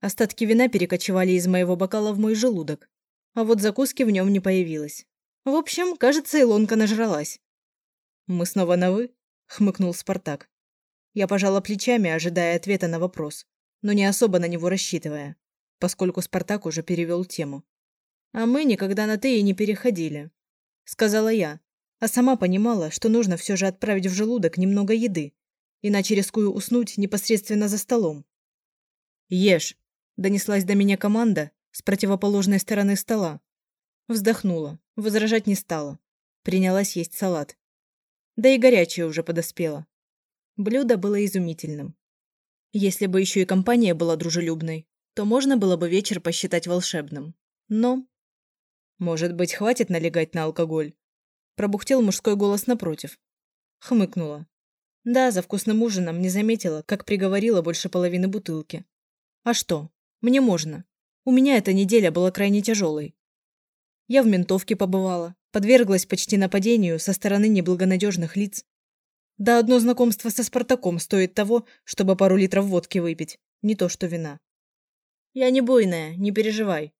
Остатки вина перекочевали из моего бокала в мой желудок, а вот закуски в нем не появилось. В общем, кажется, Илонка нажралась. «Мы снова на «вы»?» — хмыкнул Спартак. Я пожала плечами, ожидая ответа на вопрос но не особо на него рассчитывая, поскольку Спартак уже перевел тему. «А мы никогда на «ты» и не переходили», — сказала я, а сама понимала, что нужно все же отправить в желудок немного еды, иначе рискую уснуть непосредственно за столом. «Ешь!» – донеслась до меня команда с противоположной стороны стола. Вздохнула, возражать не стала. Принялась есть салат. Да и горячее уже подоспело. Блюдо было изумительным. Если бы еще и компания была дружелюбной, то можно было бы вечер посчитать волшебным. Но... Может быть, хватит налегать на алкоголь? Пробухтел мужской голос напротив. Хмыкнула. Да, за вкусным ужином не заметила, как приговорила больше половины бутылки. А что? Мне можно. У меня эта неделя была крайне тяжелой. Я в ментовке побывала, подверглась почти нападению со стороны неблагонадежных лиц. Да одно знакомство со Спартаком стоит того, чтобы пару литров водки выпить, не то что вина. Я не буйная, не переживай.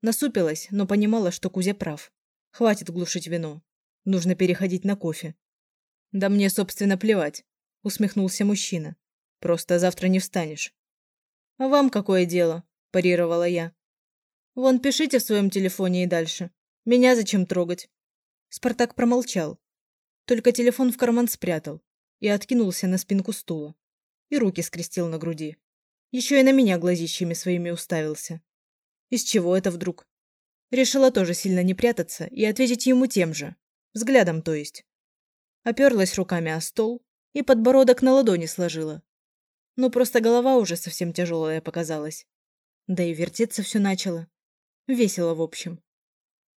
Насупилась, но понимала, что Кузя прав. Хватит глушить вино. Нужно переходить на кофе. Да мне, собственно, плевать, усмехнулся мужчина. Просто завтра не встанешь. А вам какое дело? парировала я. Вон пишите в своем телефоне и дальше. Меня зачем трогать? Спартак промолчал. Только телефон в карман спрятал и откинулся на спинку стула. И руки скрестил на груди. Еще и на меня глазищами своими уставился. Из чего это вдруг? Решила тоже сильно не прятаться и ответить ему тем же. Взглядом, то есть. Оперлась руками о стол и подбородок на ладони сложила. Но просто голова уже совсем тяжелая показалась. Да и вертеться все начало. Весело, в общем.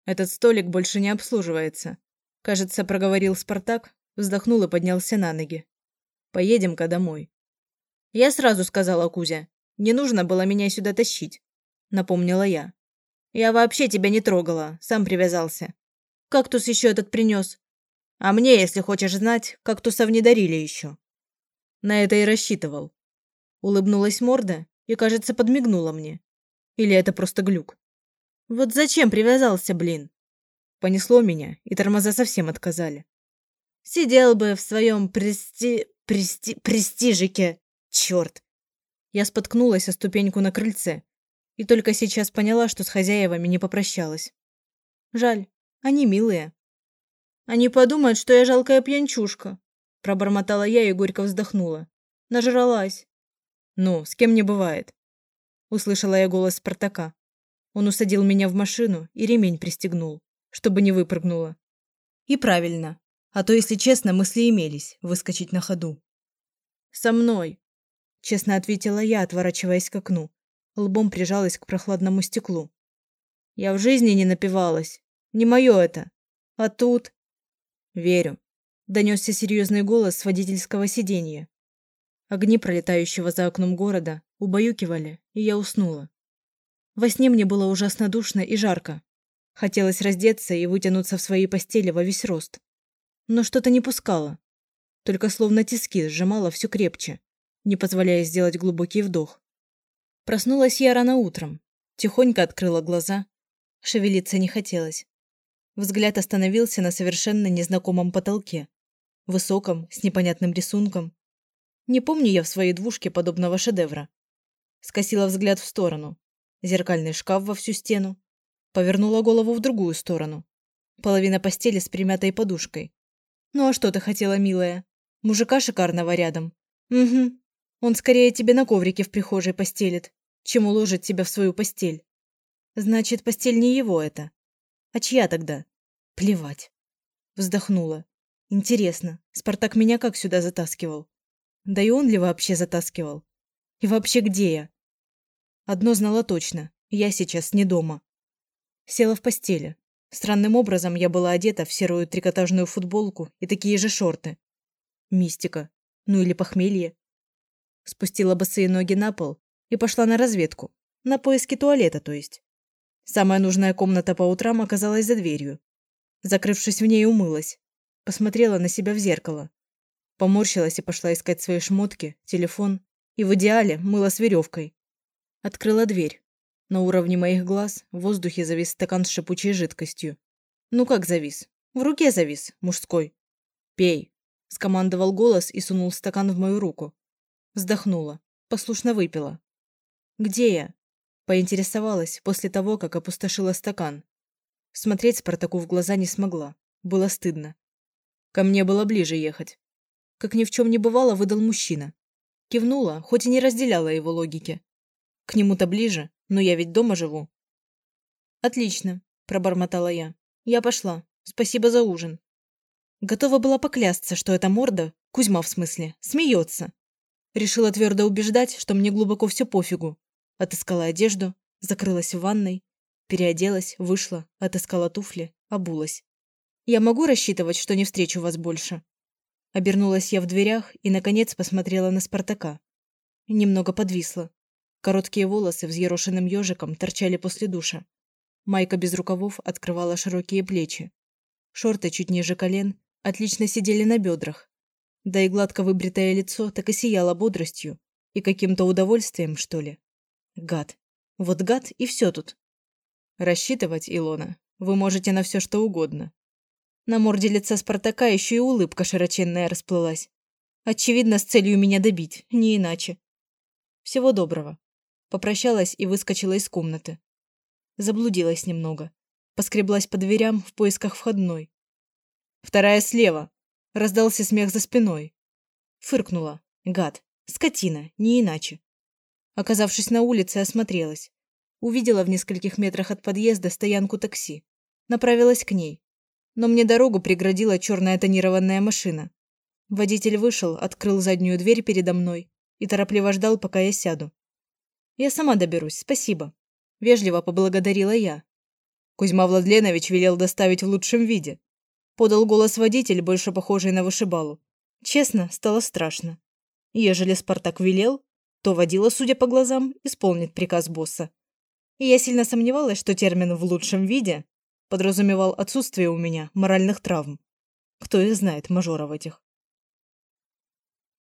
Этот столик больше не обслуживается. Кажется, проговорил Спартак, вздохнул и поднялся на ноги. Поедем-ка домой. Я сразу сказала Кузя. Не нужно было меня сюда тащить. Напомнила я. Я вообще тебя не трогала, сам привязался. Кактус еще этот принес. А мне, если хочешь знать, кактусов не дарили еще. На это и рассчитывал. Улыбнулась морда и, кажется, подмигнула мне. Или это просто глюк. Вот зачем привязался, блин? Понесло меня, и тормоза совсем отказали. Сидел бы в своем прести... прести... престижике. Черт! Я споткнулась о ступеньку на крыльце и только сейчас поняла, что с хозяевами не попрощалась. Жаль, они милые. Они подумают, что я жалкая пьянчушка, пробормотала я и горько вздохнула. Нажралась. Ну, с кем не бывает. Услышала я голос Спартака. Он усадил меня в машину и ремень пристегнул, чтобы не выпрыгнула. И правильно. А то, если честно, мысли имелись выскочить на ходу. «Со мной», – честно ответила я, отворачиваясь к окну. Лбом прижалась к прохладному стеклу. «Я в жизни не напивалась. Не мое это. А тут...» «Верю», – донесся серьезный голос с водительского сиденья. Огни пролетающего за окном города убаюкивали, и я уснула. Во сне мне было ужасно душно и жарко. Хотелось раздеться и вытянуться в своей постели во весь рост. Но что-то не пускало. Только словно тиски сжимало все крепче, не позволяя сделать глубокий вдох. Проснулась я рано утром. Тихонько открыла глаза. Шевелиться не хотелось. Взгляд остановился на совершенно незнакомом потолке. Высоком, с непонятным рисунком. Не помню я в своей двушке подобного шедевра. Скосила взгляд в сторону зеркальный шкаф во всю стену. Повернула голову в другую сторону. Половина постели с примятой подушкой. Ну а что ты хотела, милая? Мужика шикарного рядом. Угу. Он скорее тебе на коврике в прихожей постелит, чем уложит тебя в свою постель. Значит, постель не его это. А чья тогда? Плевать. Вздохнула. Интересно, Спартак меня как сюда затаскивал? Да и он ли вообще затаскивал? И вообще где я? Одно знала точно. Я сейчас не дома. Села в постели. Странным образом я была одета в серую трикотажную футболку и такие же шорты. Мистика. Ну или похмелье. Спустила босые ноги на пол и пошла на разведку. На поиски туалета, то есть. Самая нужная комната по утрам оказалась за дверью. Закрывшись в ней, умылась. Посмотрела на себя в зеркало. Поморщилась и пошла искать свои шмотки, телефон. И в идеале мыла с веревкой. Открыла дверь. На уровне моих глаз в воздухе завис стакан с шипучей жидкостью. Ну как завис? В руке завис, мужской. «Пей», – скомандовал голос и сунул стакан в мою руку. Вздохнула. Послушно выпила. «Где я?» – поинтересовалась после того, как опустошила стакан. Смотреть Спартаку в глаза не смогла. Было стыдно. Ко мне было ближе ехать. Как ни в чем не бывало, выдал мужчина. Кивнула, хоть и не разделяла его логики. К нему-то ближе, но я ведь дома живу. Отлично, пробормотала я. Я пошла. Спасибо за ужин. Готова была поклясться, что эта морда, Кузьма в смысле, смеется. Решила твердо убеждать, что мне глубоко все пофигу. Отыскала одежду, закрылась в ванной, переоделась, вышла, отыскала туфли, обулась. Я могу рассчитывать, что не встречу вас больше? Обернулась я в дверях и, наконец, посмотрела на Спартака. Немного подвисла. Короткие волосы взъерошенным ежиком торчали после душа. Майка без рукавов открывала широкие плечи. Шорты чуть ниже колен отлично сидели на бедрах. Да и гладко выбритое лицо так и сияло бодростью и каким-то удовольствием, что ли. Гад. Вот гад и все тут. Рассчитывать, Илона, вы можете на все что угодно. На морде лица Спартака еще и улыбка широченная расплылась. Очевидно, с целью меня добить, не иначе. Всего доброго. Попрощалась и выскочила из комнаты. Заблудилась немного. Поскреблась по дверям в поисках входной. «Вторая слева!» Раздался смех за спиной. Фыркнула. Гад. Скотина. Не иначе. Оказавшись на улице, осмотрелась. Увидела в нескольких метрах от подъезда стоянку такси. Направилась к ней. Но мне дорогу преградила черная тонированная машина. Водитель вышел, открыл заднюю дверь передо мной и торопливо ждал, пока я сяду. «Я сама доберусь, спасибо», – вежливо поблагодарила я. Кузьма Владленович велел доставить в лучшем виде. Подал голос водитель, больше похожий на вышибалу. Честно, стало страшно. Ежели Спартак велел, то водила, судя по глазам, исполнит приказ босса. И я сильно сомневалась, что термин «в лучшем виде» подразумевал отсутствие у меня моральных травм. Кто их знает, мажоров этих.